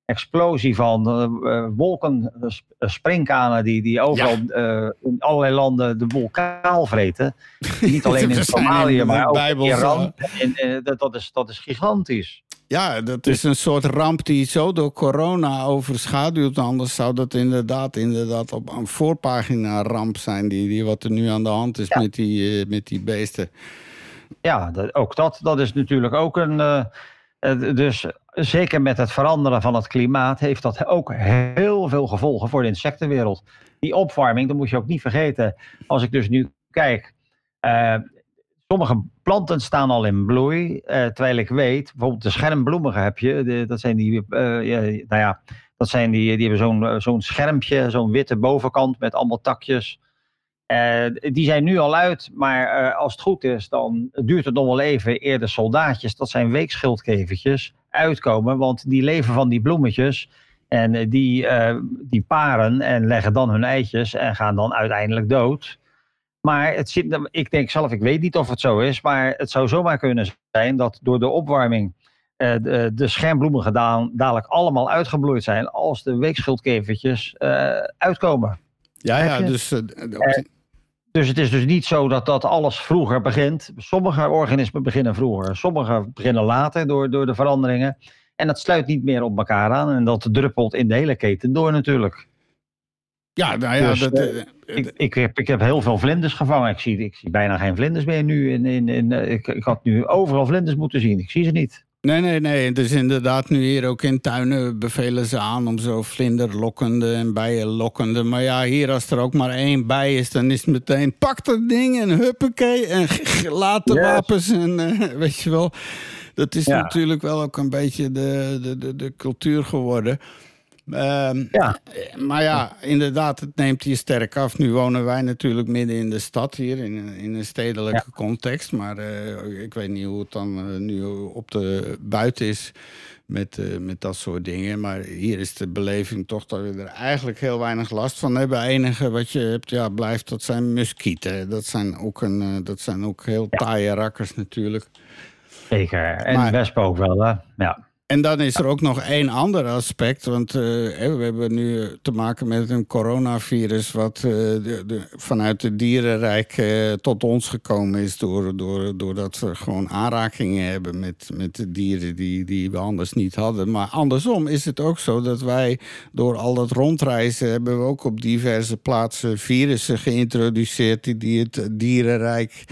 explosie van uh, wolken, springkanen die, die overal ja. in allerlei landen de boel kaal vreten. Niet alleen in Somalië, maar ook in Iran. En, dat, is, dat is gigantisch. Ja, dat is een soort ramp die zo door corona overschaduwt. Anders zou dat inderdaad, inderdaad op een voorpagina ramp zijn. Die, die wat er nu aan de hand is ja. met, die, uh, met die beesten. Ja, dat, ook dat, dat is natuurlijk ook een... Uh, dus zeker met het veranderen van het klimaat heeft dat ook heel veel gevolgen voor de insectenwereld. Die opwarming, dat moet je ook niet vergeten. Als ik dus nu kijk, uh, sommige planten staan al in bloei. Uh, terwijl ik weet, bijvoorbeeld de schermbloemigen heb je. De, dat zijn die, uh, ja, nou ja, dat zijn die, die hebben zo'n zo'n schermpje, zo'n witte bovenkant met allemaal takjes. Uh, die zijn nu al uit, maar als het goed is, dan duurt het nog wel even eer de soldaatjes, dat zijn weekschildkevertjes, uitkomen. Want die leven van die bloemetjes. En die, die paren en leggen dan hun eitjes en gaan dan uiteindelijk dood. Maar het zit, ik denk zelf, ik weet niet of het zo is, maar het zou zomaar kunnen zijn dat door de opwarming uh, de, de schermbloemen gedaan dadelijk allemaal uitgebloeid zijn als de weekschildkevertjes uh, uitkomen. Ja, ja, dus. Uh, dus het is dus niet zo dat dat alles vroeger begint. Sommige organismen beginnen vroeger, sommige beginnen later door, door de veranderingen. En dat sluit niet meer op elkaar aan en dat druppelt in de hele keten door natuurlijk. Ja, nou ja, Dus, dat, eh, eh, Ik, ik, heb, ik heb heel veel vlinders gevangen. Ik zie, ik zie bijna geen vlinders meer nu. In, in, in, eh, ik, ik had nu overal vlinders moeten zien. Ik zie ze niet. Nee, nee, nee. Dus inderdaad, nu hier ook in tuinen bevelen ze aan om zo vlinderlokkende en bijenlokkende. Maar ja, hier als er ook maar één bij is, dan is het meteen pak dat ding en huppakee en laat de Yes. wapens en eh, weet je wel. Dat is Ja. natuurlijk wel ook een beetje de, de, de, de cultuur geworden. Ehm, Ja. maar ja, inderdaad, het neemt hier sterk af. Nu wonen wij natuurlijk midden in de stad hier, in, een- in een stedelijke context. Maar eh, ik weet niet hoe het dan eh, nu op de buiten is met, eh, met dat soort dingen. Maar hier is de beleving toch dat we er eigenlijk heel weinig last van hebben. Het enige wat je hebt, ja, blijft, dat zijn muskieten. Dat zijn ook, een, eh, dat zijn ook heel taaie rakkers natuurlijk. Zeker. En Maar- wespen ook wel, hè? Ja. En dan is er ook nog één ander aspect. Want eh, we hebben nu te maken met een coronavirus. wat eh, de, vanuit het dierenrijk eh, tot ons gekomen is. Door, door, doordat we gewoon aanrakingen hebben met, met de dieren die, die we anders niet hadden. Maar andersom is het ook zo dat wij door al dat rondreizen. hebben we ook op diverse plaatsen virussen geïntroduceerd. die, die het dierenrijk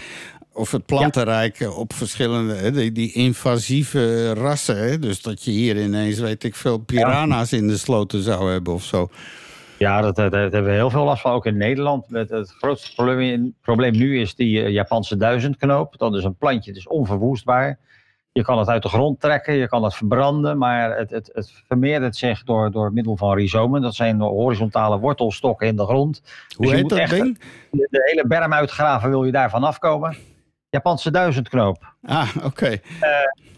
of het plantenrijk eh, op verschillende, hè, die, die invasieve rassen. Hè, dus dat je hier ineens, weet ik veel, piranha's in de sloten zou hebben of zo. Ja, dat, dat, hebben we heel veel last van, ook in Nederland. Met het grootste probleem, probleem nu is die eh, Japanse duizendknoop. Dat is een plantje, het is onverwoestbaar. Je kan het uit de grond trekken, je kan het verbranden, maar het, het, het vermeerdert zich door, door middel van rhizomen. Dat zijn horizontale wortelstokken in de grond. Hoe je heet moet dat ding? De, de hele berm uitgraven, wil je daarvan afkomen. Japanse duizendknoop. Ah, oké.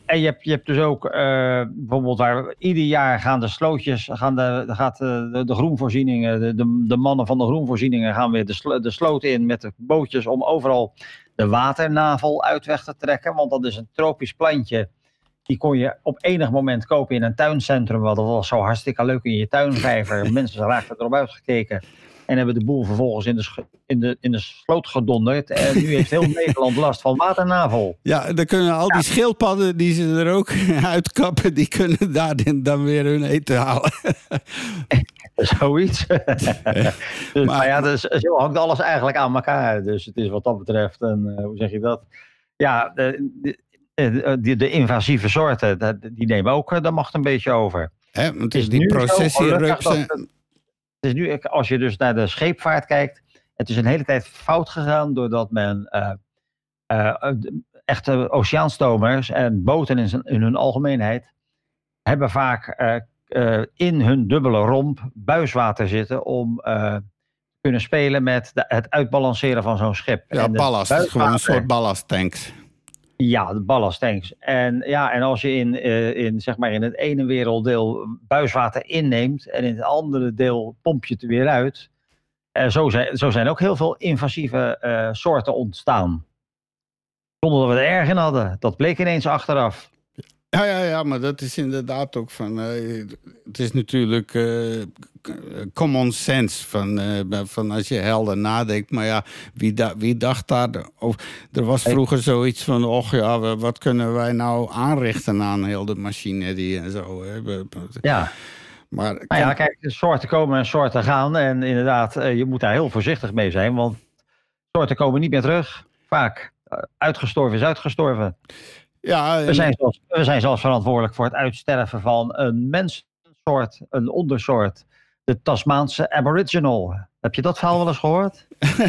En je hebt, je hebt dus ook eh, bijvoorbeeld waar ieder jaar gaan de slootjes, gaan de, gaat de, de, de groenvoorzieningen, de, de, de mannen van de groenvoorzieningen gaan weer de, slo, de sloot in met de bootjes om overal de waternavel uit weg te trekken. Want dat is een tropisch plantje. Die kon je op enig moment kopen in een tuincentrum. Want dat was zo hartstikke leuk in je tuinvijver. Mensen raakten erop uitgekeken. En hebben de boel vervolgens in de, in de, in de sloot gedonderd. En nu heeft heel Nederland last van waternavel. Ja, dan kunnen al die schildpadden die ze er ook uitkappen, die kunnen daar dan weer hun eten halen. Zoiets. dus, maar, ja, dus, zo hangt alles eigenlijk aan elkaar. Dus het is wat dat betreft, een, eh, hoe zeg je dat? Ja, de, de, de, de- de invasieve soorten, die nemen ook eh, de macht een beetje over. Hè, want Het is die nu zo processierupsen... is nu, als je dus naar de scheepvaart kijkt, het is een hele tijd fout gegaan doordat men eh, eh, de- echte oceaanstomers en boten in, zijn, in hun algemeenheid hebben vaak eh, eh, in hun dubbele romp buiswater zitten om eh, te kunnen spelen met de- het uitbalanceren van zo'n schip. Ja, En ballast. Gewoon een soort ballasttanks. Ja, de ballasttanks. En, ja, en als je in, eh, in, zeg maar in het ene werelddeel buiswater inneemt en in het andere deel pomp je het er weer uit. eh, zo, zijn, zo zijn ook heel veel invasieve eh, soorten ontstaan. Zonder dat we er erg in hadden. Dat bleek ineens achteraf. Ja, ja, ja, maar dat is inderdaad ook van. eh, het is natuurlijk eh, k- common sense van, eh, van als je helder nadenkt. Maar ja, wie, da- wie dacht daar? Of, er was vroeger zoiets van: och ja, wat kunnen wij nou aanrichten aan heel de machinerie en zo. Hè? Ja, Maar maar ja, kijk, soorten komen en soorten gaan. En inderdaad, eh, je moet daar heel voorzichtig mee zijn. Want soorten komen niet meer terug. Vaak. Eh, Uitgestorven is uitgestorven. Ja, We zijn, zelfs, we zijn zelfs verantwoordelijk voor het uitsterven van een mensensoort, een ondersoort. De Tasmaanse Aboriginal. Heb je dat verhaal wel eens gehoord?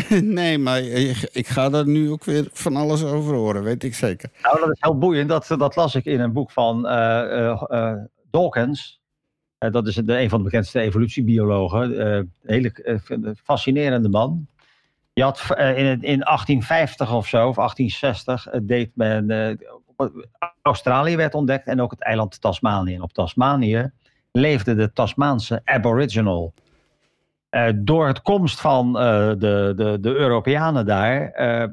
nee, maar ik, ik ga daar nu ook weer van alles over horen, weet ik zeker. Nou, dat is heel boeiend. Dat, dat las ik in een boek van eh, eh, eh, Dawkins. Dat is de, een van de bekendste evolutiebiologen. Een hele fascinerende man. Je had in, in 1850 of zo, of 1860, eh, deed men. Australië werd ontdekt en ook het eiland Tasmanië. En op Tasmanië leefde de Tasmaanse Aboriginal. Eh, door het komst van eh, de, de, de Europeanen daar, eh,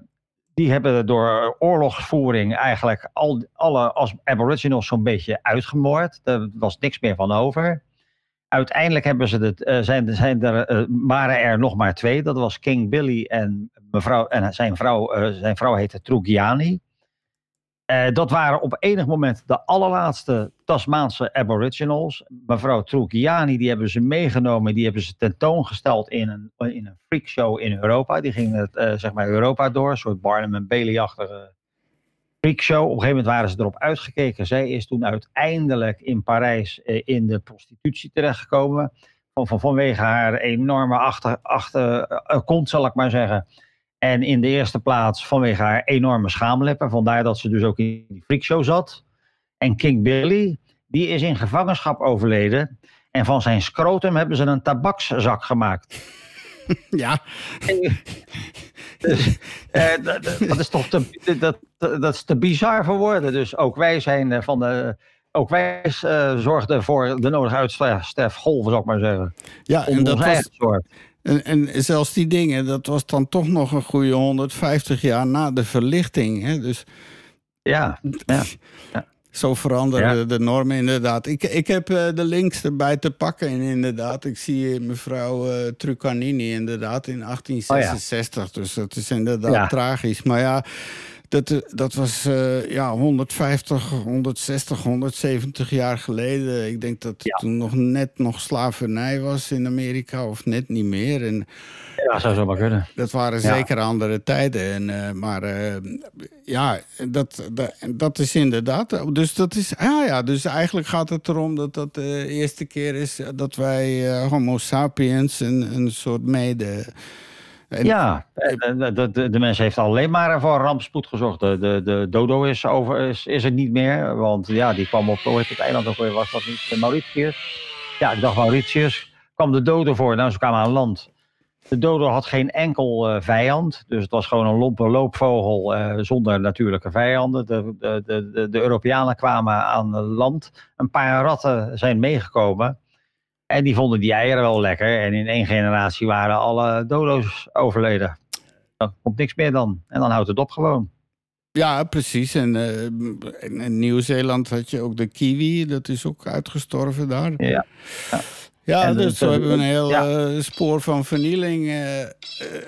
die hebben door oorlogsvoering eigenlijk al, alle als Aboriginals zo'n beetje uitgemoord. Er was niks meer van over. Uiteindelijk hebben ze eh, zijn, zijn er, waren er nog maar twee. Dat was King Billy en, mevrouw, en zijn, vrouw, zijn vrouw heette Trugiani. Uh, dat waren op enig moment de allerlaatste Tasmaanse aboriginals. Mevrouw Trukiani, die hebben ze meegenomen. Die hebben ze tentoongesteld in een, in een freakshow in Europa. Die ging het, uh, zeg maar Europa door. Een soort Barnum en Bailey-achtige freakshow. Op een gegeven moment waren ze erop uitgekeken. Zij is toen uiteindelijk in Parijs uh, in de prostitutie terechtgekomen. Van, van, vanwege haar enorme achter, achter, kont, zal ik maar zeggen. En in de eerste plaats vanwege haar enorme schaamlippen. Vandaar dat ze dus ook in die freakshow zat. En King Billy, die is in gevangenschap overleden. En van zijn scrotum hebben ze een tabakszak gemaakt. Ja. Dus, eh, dat, dat, is toch te, dat, dat is te bizar voor woorden. Dus ook wij zijn eh, van de. Ook wij uh, zorgden voor de nodige uitsterfgolven, zou ik maar zeggen. Ja, en dat was, en, en zelfs die dingen, dat was dan toch nog een goede 150 jaar na de verlichting. Hè? Dus ja, ja, ja. Zo veranderen ja. de normen inderdaad. Ik, ik heb uh, de links erbij te pakken en inderdaad. Ik zie mevrouw uh, Trucanini inderdaad in 1866. Oh ja. Dus dat is inderdaad ja. tragisch. Maar ja, dat, dat was uh, ja, 150, 160, 170 jaar geleden. Ik denk dat ja. toen nog net nog slavernij was in Amerika, of net niet meer. En, ja, zou zo maar kunnen. Dat waren ja. zeker andere tijden. En, uh, maar uh, ja, dat, dat, dat, is inderdaad. Dus, dat is, ja, ja, dus eigenlijk gaat het erom dat dat de eerste keer is dat wij Homo sapiens een, een soort mede en, ja, de, de, de, de mens heeft alleen maar voor rampspoed gezorgd. De, de, de dodo is, over, is, is het niet meer. Want ja, die kwam op ooit het eiland ook weer, was dat niet Mauritius? Ja, ik dacht Mauritius. Kwam de dodo voor, nou ze kwamen aan land. De dodo had geen enkel uh, vijand. Dus het was gewoon een lompe loopvogel uh, zonder natuurlijke vijanden. De, de, de, de Europeanen kwamen aan land. Een paar ratten zijn meegekomen. En die vonden die eieren wel lekker. En in één generatie waren alle dodo's overleden. Dan komt niks meer dan. En dan houdt het op gewoon. Ja, precies. En uh, in Nieuw-Zeeland had je ook de kiwi. Dat is ook uitgestorven daar. Ja. ja. Ja, dus zo hebben we een heel ja. uh, spoor van vernieling uh,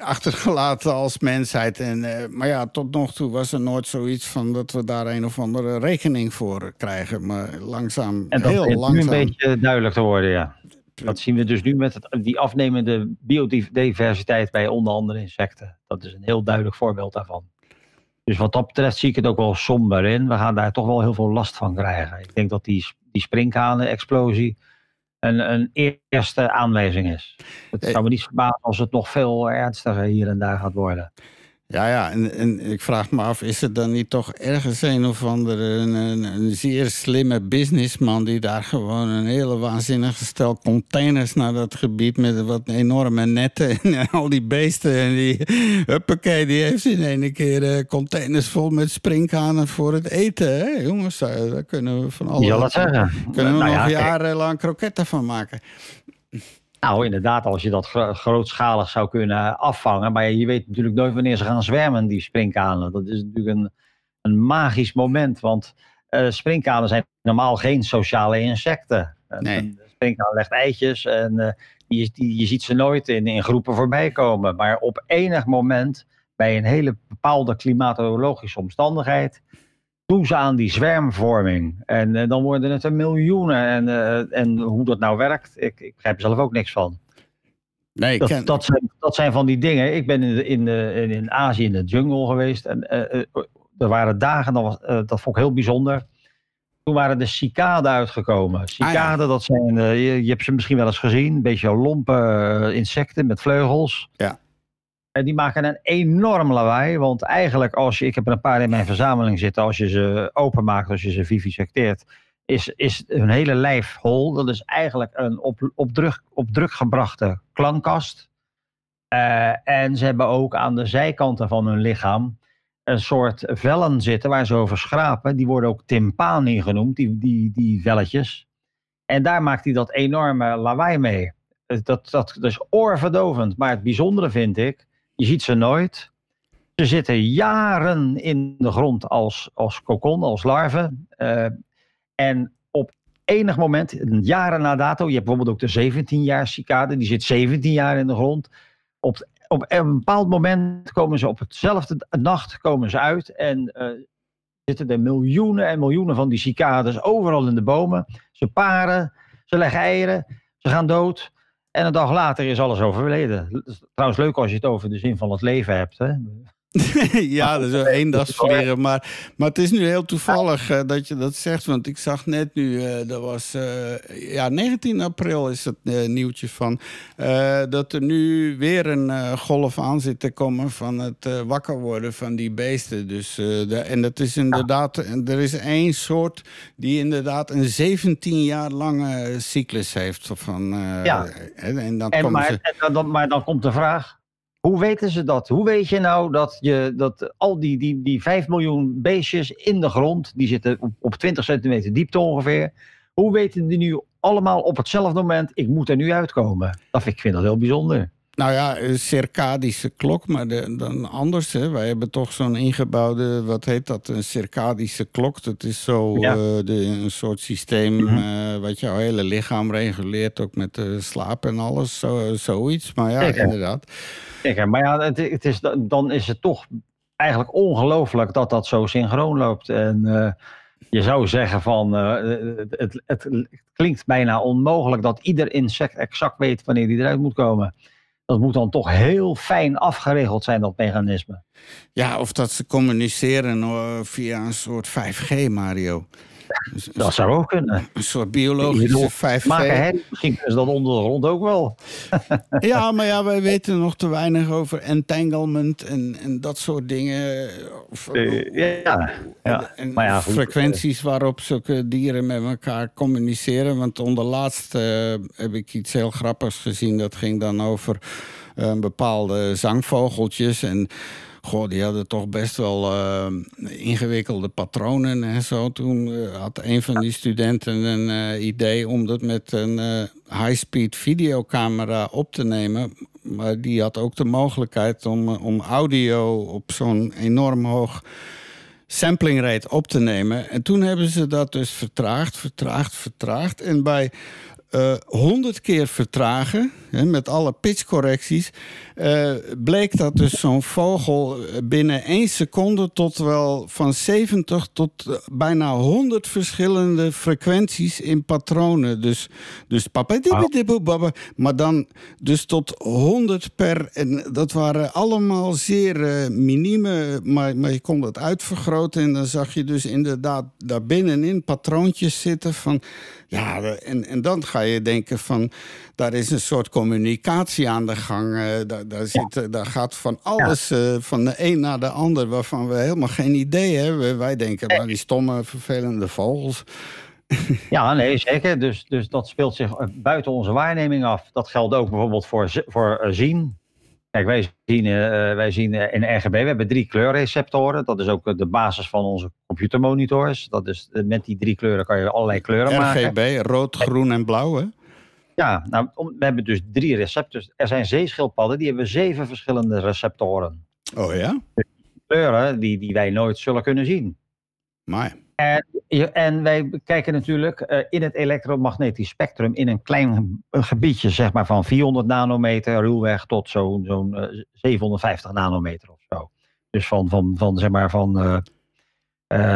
achtergelaten als mensheid. En, maar ja, tot nog toe was er nooit zoiets van dat we daar een of andere rekening voor krijgen. Maar langzaam, en dat heel langzaam. nu een beetje duidelijk te worden, ja. Dat zien we dus nu met het, die afnemende biodiversiteit bij onder andere insecten. Dat is een heel duidelijk voorbeeld daarvan. Dus wat dat betreft zie ik het ook wel somber in. We gaan daar toch wel heel veel last van krijgen. Ik denk dat die, die sprinkhanen-explosie een, een eerste aanwijzing is. Het zou me niet verbazen als het nog veel ernstiger hier en daar gaat worden. Ja, ja, en, en ik vraag me af, is het dan niet toch ergens een of andere, een, een, een, zeer slimme businessman die daar gewoon een hele waanzinnige stel containers naar dat gebied met wat enorme netten en al die beesten en die, huppakee, die heeft in één keer uh, containers vol met springhanen voor het eten, hè? jongens, daar, kunnen we van alle, ja, zeggen. kunnen we Nou nog ja, jarenlang kroketten van maken. Nou, inderdaad, als je dat gro- grootschalig zou kunnen afvangen. Maar je weet natuurlijk nooit wanneer ze gaan zwermen, die sprinkhanen. Dat is natuurlijk een, een magisch moment. Want eh sprinkhanen zijn normaal geen sociale insecten. Nee. Een legt eitjes en eh, die, die, je ziet ze nooit in, in groepen voorbij komen. Maar op enig moment, bij een hele bepaalde klimatologische omstandigheid, doen ze aan die zwermvorming. En eh, dan worden het er miljoenen. En, eh, en hoe dat nou werkt, ik, ik begrijp er zelf ook niks van. Nee, Dat, ken, dat, zijn, dat zijn van die dingen. Ik ben in, de, in, de, in, Azië in de jungle geweest. En eh, er waren dagen, dat, was, dat vond ik heel bijzonder. Toen waren de cicaden uitgekomen. Cicaden, dat zijn, je, je hebt ze misschien wel eens gezien. Een beetje lompe insecten met vleugels. Ja. En die maken een enorm lawaai. Want eigenlijk, als je, ik heb er een paar in mijn verzameling zitten. Als je ze openmaakt, als je ze vivisecteert. Is, is hun hele lijf hol. Dat is eigenlijk een op, op, druk, op druk gebrachte klankkast. Eh, en ze hebben ook aan de zijkanten van hun lichaam een soort vellen zitten waar ze over schrapen. Die worden ook tympani genoemd, die, die, die velletjes. En daar maakt hij dat enorme lawaai mee. Eh, Dat, dat, dat is oorverdovend. Maar het bijzondere vind ik, je ziet ze nooit. Ze zitten jaren in de grond als, als kokon, als larven. Eh, en op enig moment, jaren na dato, je hebt bijvoorbeeld ook de 17 jaar cicade, die zit 17 jaar in de grond. Op, op een bepaald moment komen ze op hetzelfde nacht komen ze uit en eh, zitten er miljoenen en miljoenen van die cicades overal in de bomen. Ze paren, ze leggen eieren, ze gaan dood. En een dag later is alles overleden. Trouwens, leuk als je het over de zin van het leven hebt. Hè? ja, dat is wel eendagsvliegen. Maar, maar het is nu heel toevallig eh, dat je dat zegt. Want ik zag net nu, eh, dat was eh, ja, 19 april is het nieuwtje van. dat er nu weer een golf aan zit te komen van het wakker worden van die beesten. Dus, de, en dat is inderdaad, en er is één soort die inderdaad een 17 jaar lange cyclus heeft. Van, Ja. en, en dan En maar, ze. en dan, maar dan komt de vraag: hoe weten ze dat? Hoe weet je nou dat, je, dat al die, die, die 5 miljoen beestjes in de grond, die zitten op, op 20 centimeter diepte ongeveer, hoe weten die nu allemaal op hetzelfde moment: ik moet er nu uitkomen? Dat vind ik vind dat heel bijzonder. Nou ja, een circadische klok, maar de- dan anders. Hè. Wij hebben toch zo'n ingebouwde, wat heet dat, een circadische klok. Dat is zo Ja. eh, de, een soort systeem Mhm. eh, wat jouw hele lichaam reguleert, ook met de slaap en alles, zo, zoiets. Maar ja, Zeker. inderdaad. Hè, maar ja, het, het is, dan is het toch eigenlijk ongelooflijk dat dat zo synchroon loopt. En eh, je zou zeggen van, eh, het, het, het klinkt bijna onmogelijk dat ieder insect exact weet wanneer die eruit moet komen. Dat moet dan toch heel fijn afgeregeld zijn, dat mechanisme. Ja, of dat ze communiceren via een soort 5G, Mario. Dat zou ook kunnen. een soort biologische bedoel, 5G. Maken herrie, misschien kunnen ze dat onder de grond ook wel. Ja, maar ja, wij weten nog te weinig over entanglement en, en dat soort dingen. Of, Eh, ja, ja. En Maar ja, frequenties waarop zulke dieren met elkaar communiceren. Want onderlaatst eh, heb ik iets heel grappigs gezien. Dat ging dan over eh, bepaalde zangvogeltjes. En goh, die hadden toch best wel eh, ingewikkelde patronen en zo. Toen eh, had een van die studenten een eh, idee om dat met een high-speed videocamera op te nemen. Maar die had ook de mogelijkheid om, om audio op zo'n enorm hoog sampling rate op te nemen. En toen hebben ze dat dus vertraagd, vertraagd, vertraagd. En bij 100 keer vertragen, met alle pitchcorrecties, eh, bleek dat dus zo'n vogel eh, binnen één seconde tot wel van 70 tot eh, bijna 100 verschillende frequenties in patronen. Dus, dus maar dan dus tot 100 per. En dat waren allemaal zeer minieme, maar, maar je kon dat uitvergroten. En dan zag je dus inderdaad daar binnenin patroontjes zitten van. Ja, en, en dan ga je denken van, daar is een soort communicatie aan de gang. eh, daar, daar, zit, eh, daar gaat van alles, eh, van de een naar de ander, waarvan we helemaal geen idee hebben. Wij denken, maar die stomme, vervelende vogels. Ja, nee, zeker. Dus, dus dat speelt zich buiten onze waarneming af. Dat geldt ook bijvoorbeeld voor, voor zien. Kijk, wij zien, wij zien in RGB, we hebben drie kleurreceptoren. Dat is ook de basis van onze computermonitors. Dat is, met die drie kleuren kan je allerlei kleuren maken. RGB, rood, groen en blauw, hè? Ja, nou, we hebben dus drie receptors. Er zijn zeeschildpadden, die hebben zeven verschillende receptoren. Oh ja? Kleuren die, die wij nooit zullen kunnen zien. Maar Je- En wij kijken natuurlijk eh, in het elektromagnetisch spectrum in een klein eh, gebiedje, zeg maar van 400 nanometer ruwweg tot zo'n zo'n eh, 750 nanometer of zo. Dus van, van, van zeg maar van eh,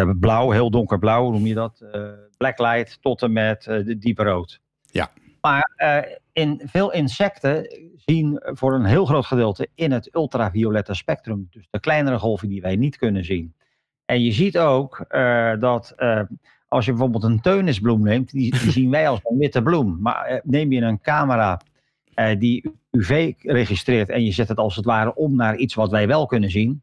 eh, blauw, heel donkerblauw, noem je dat? eh blacklight tot en met eh, de diepe rood. Ja. Maar eh, in veel insecten zien voor een heel groot gedeelte in het ultraviolette spectrum, dus de kleinere golven die wij niet kunnen zien. En je ziet ook eh, dat eh, als je bijvoorbeeld een teunisbloem neemt, die, die zien wij als een witte bloem. Maar neem je een camera die UV registreert en je zet het als het ware om naar iets wat wij wel kunnen zien,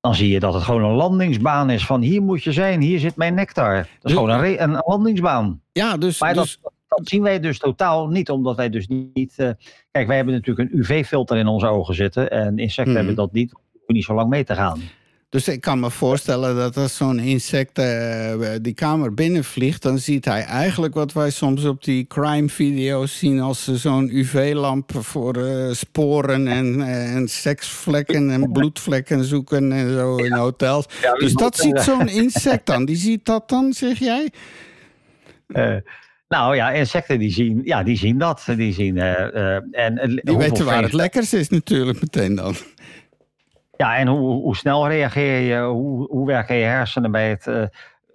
dan zie je dat het gewoon een landingsbaan is van hier moet je zijn, hier zit mijn nectar. Dat is Dus- gewoon een, een landingsbaan. ja, dus, Maar dus dat, dat zien wij dus totaal niet, omdat wij dus niet... eh, kijk, wij hebben natuurlijk een UV-filter in onze ogen zitten en insecten Mhm. hebben dat niet. Hoeven niet zo lang mee te gaan. Dus ik kan me voorstellen dat als zo'n insect eh, die kamer binnenvliegt, dan ziet hij eigenlijk wat wij soms op die crime-video's zien als ze zo'n UV-lamp voor eh, sporen en, en seksvlekken en bloedvlekken zoeken en zo in hotels. Dus dat ziet zo'n insect dan. Die ziet dat dan, zeg jij? Eh, nou ja, insecten die zien, ja, die zien dat. Die, zien, eh, eh, en, Die weten waar het lekkers is natuurlijk meteen dan. Ja, en hoe, hoe snel reageer je? Hoe, hoe werken je hersenen bij het... Uh,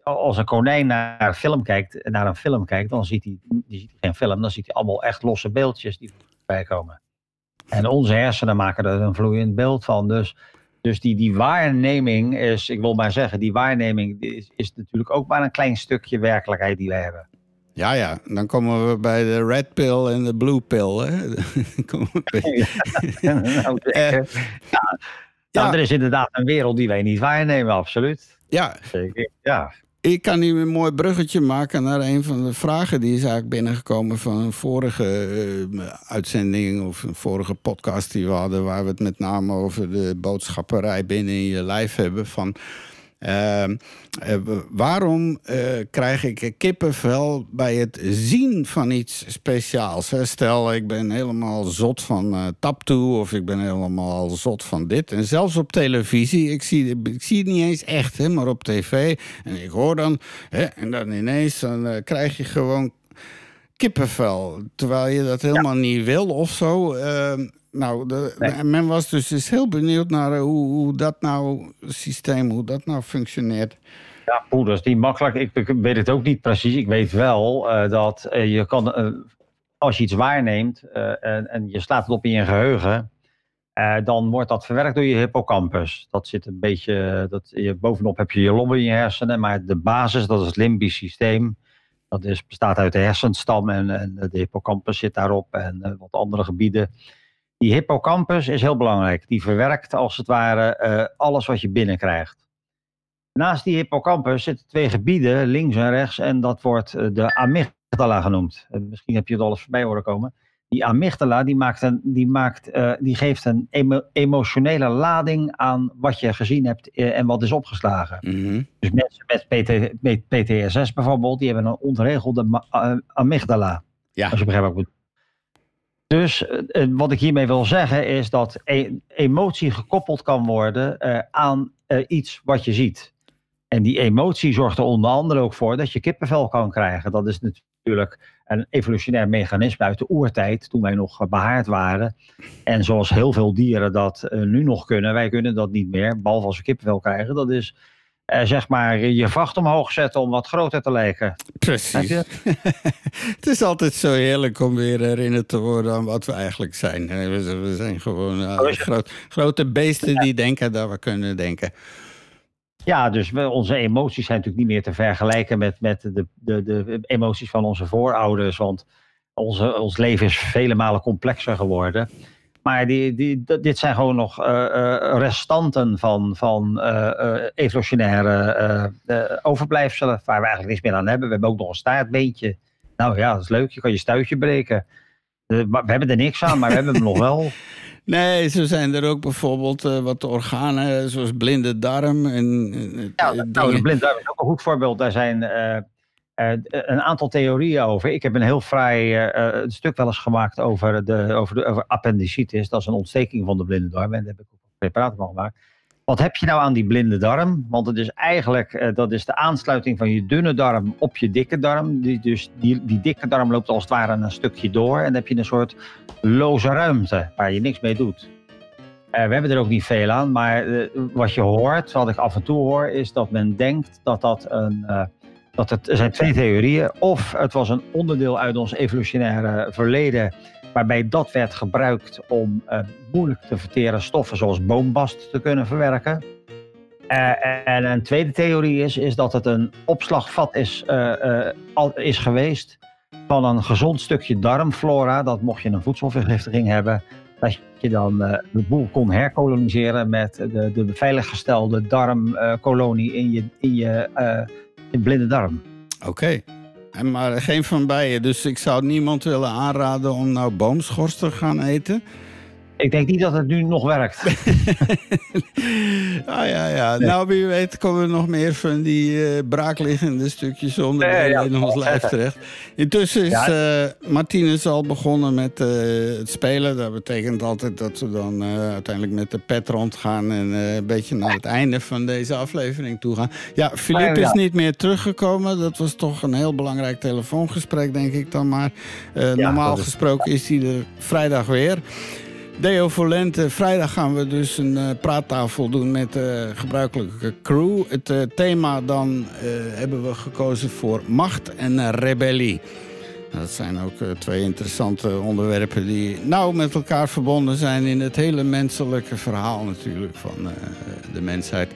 als een konijn naar een film kijkt, naar een film kijkt, dan ziet hij, die ziet geen film, dan ziet hij allemaal echt losse beeldjes die voorbij komen. En onze hersenen maken er een vloeiend beeld van. Dus, dus die, die waarneming is, ik wil maar zeggen, die waarneming is, is natuurlijk ook maar een klein stukje werkelijkheid die we hebben. Ja, ja, dan komen we bij de red pill en de blue pill. Hè? ja, nou, uh, ja, ja. er is inderdaad een wereld die wij niet waarnemen, absoluut. Ja. Zeker, ja. Ik kan hier een mooi bruggetje maken naar een van de vragen die is eigenlijk binnengekomen van een vorige uh, uitzending of een vorige podcast die we hadden, waar we het met name over de boodschapperij binnen in je lijf hebben. Van Ehm, eh, waarom uh, krijg ik kippenvel bij het zien van iets speciaals? Stel, ik ben helemaal zot van uh, taptoe of ik ben helemaal zot van dit. En zelfs op televisie, ik zie, ik zie het niet eens echt, hè, maar op tv. En ik hoor dan, hè, en dan ineens dan, krijg je gewoon kippenvel. Terwijl je dat helemaal niet wil of zo. Ehm, nou, de, men was dus, dus heel benieuwd naar eh, hoe, hoe dat nou, systeem, hoe dat nou functioneert. Ja, is niet makkelijk. Ik, weet het ook niet precies. Ik weet wel uh, dat uh, je kan, uh, als je iets waarneemt en, en, je slaat het op in je geheugen, dan wordt dat verwerkt door je hippocampus. Dat zit een beetje, dat, je, bovenop heb je je lobby in je hersenen, maar de basis, dat is het limbisch systeem. Dat is, bestaat uit de hersenstam en, en de hippocampus zit daarop en wat andere gebieden. Die hippocampus is heel belangrijk. Die verwerkt als het ware uh, alles wat je binnenkrijgt. Naast die hippocampus zitten twee gebieden, links en rechts, en dat wordt uh, de amygdala genoemd. Misschien heb je het al eens voorbij horen komen. Die amygdala die maakt een, die maakt, die geeft een emo emotionele lading aan wat je gezien hebt en wat is opgeslagen. Mm -hmm. Dus mensen met, PT, met PTSS bijvoorbeeld, die hebben een ontregelde amygdala. Ja. Als je begrijpt wat ik bedoel. Dus wat ik hiermee wil zeggen is dat e emotie gekoppeld kan worden aan iets wat je ziet. En die emotie zorgt er onder andere ook voor dat je kippenvel kan krijgen. Dat is natuurlijk een evolutionair mechanisme uit de oertijd, toen wij nog behaard waren. En zoals heel veel dieren dat nu nog kunnen, wij kunnen dat niet meer, behalve als we kippenvel krijgen. Dat is uh, zeg maar je vacht omhoog zetten om wat groter te lijken. Precies. het is altijd zo heerlijk om weer herinnerd te worden aan wat we eigenlijk zijn. We zijn gewoon uh, groot, grote beesten die denken dat we kunnen denken. Ja, dus onze emoties zijn natuurlijk niet meer te vergelijken met, met de, de, de emoties van onze voorouders. Want onze, ons leven is vele malen complexer geworden. Maar die, die, dit zijn gewoon nog uh, restanten van, van uh, evolutionaire overblijfselen. Waar we eigenlijk niks meer aan hebben. We hebben ook nog een staartbeentje. Nou ja, dat is leuk. Je kan je stuitje breken. we hebben er niks aan, maar we hebben hem nog wel. Nee, zo zijn er ook bijvoorbeeld wat organen, zoals blinde darm. En, ja, nou, de blinde darm is ook een goed voorbeeld. Daar zijn uh, een aantal theorieën over. Ik heb een heel vrij uh, stuk wel eens gemaakt over, de, over, de, over appendicitis. Dat is een ontsteking van de blinde darm. En daar heb ik ook een preparaat van gemaakt. Wat heb je nou aan die blinde darm? Want het is eigenlijk uh, dat is de aansluiting van je dunne darm op je dikke darm. Die, dus die, die dikke darm loopt als het ware een stukje door. En dan heb je een soort loze ruimte waar je niks mee doet. we hebben er ook niet veel aan. Maar wat je hoort, wat ik af en toe hoor, is dat men denkt dat dat een dat het, er zijn twee theorieën. Of het was een onderdeel uit ons evolutionaire verleden, waarbij dat werd gebruikt om uh, moeilijk te verteren stoffen zoals boombast te kunnen verwerken. Uh, en een tweede theorie is, is dat het een opslagvat is, al, is geweest van een gezond stukje darmflora. Dat mocht je een voedselvergiftiging hebben, dat je dan de boel kon herkoloniseren met de, de veiliggestelde darmkolonie in je, in je in blinde darm. Oké. Maar geen van beiden. Dus ik zou niemand willen aanraden om nou boomschors te gaan eten. Ik denk niet dat het nu nog werkt. ah ja, ja. Nou, wie weet komen er nog meer van die uh, braakliggende stukjes onder nee, ja, in ons lijf terecht. Intussen is ja. uh, Martinez al begonnen met uh, het spelen. Dat betekent altijd dat we dan uiteindelijk met de pet rondgaan... en een beetje naar het einde van deze aflevering toe gaan. Ja, Filip is niet meer teruggekomen. Dat was toch een heel belangrijk telefoongesprek, denk ik dan maar. normaal gesproken is hij er vrijdag weer... Deo Volente. Vrijdag gaan we dus een uh, praattafel doen met de gebruikelijke crew. Het uh, thema dan hebben we gekozen voor macht en rebellie. Dat zijn ook twee interessante onderwerpen die nauw met elkaar verbonden zijn in het hele menselijke verhaal natuurlijk van de mensheid.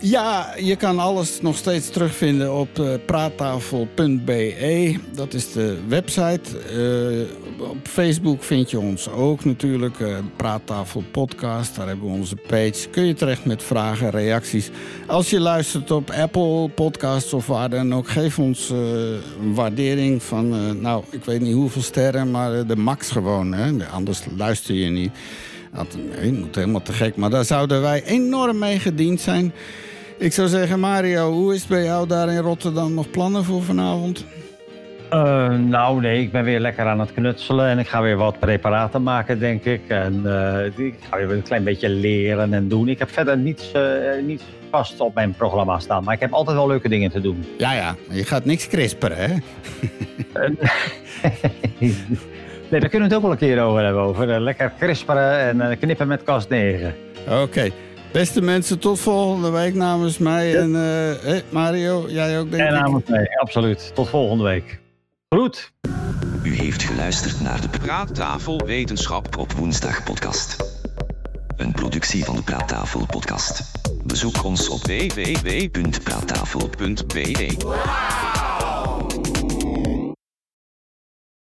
Ja, je kan alles nog steeds terugvinden op praattafel.be. Dat is de website. Uh, op Facebook vind je ons ook natuurlijk. Uh, Praattafel Podcast, daar hebben we onze page. Kun je terecht met vragen, reacties. Als je luistert op Apple Podcasts of waar dan ook, geef ons een waardering van, nou, ik weet niet hoeveel sterren, maar de max gewoon. Hè? Anders luister je niet. Dat nee, moet helemaal te gek, maar daar zouden wij enorm mee gediend zijn. Ik zou zeggen, Mario, hoe is het bij jou daar in Rotterdam? Nog plannen voor vanavond? Uh, nou, nee, ik ben weer lekker aan het knutselen en ik ga weer wat preparaten maken, denk ik. En uh, ik ga weer een klein beetje leren en doen. Ik heb verder niets, uh, niets vast op mijn programma staan, maar ik heb altijd wel leuke dingen te doen. Ja, ja, je gaat niks crisperen, hè? nee, daar kunnen we het ook wel een keer over hebben. Over lekker crisperen en knippen met kast 9. Oké. Beste mensen, tot volgende week namens mij. En uh, Mario, jij ook denk en namens mij, absoluut. Tot volgende week. Groet. U heeft geluisterd naar de Praattafel Wetenschap op woensdag podcast. Een productie van de Praattafel podcast. Bezoek ons op www.praattafel.be.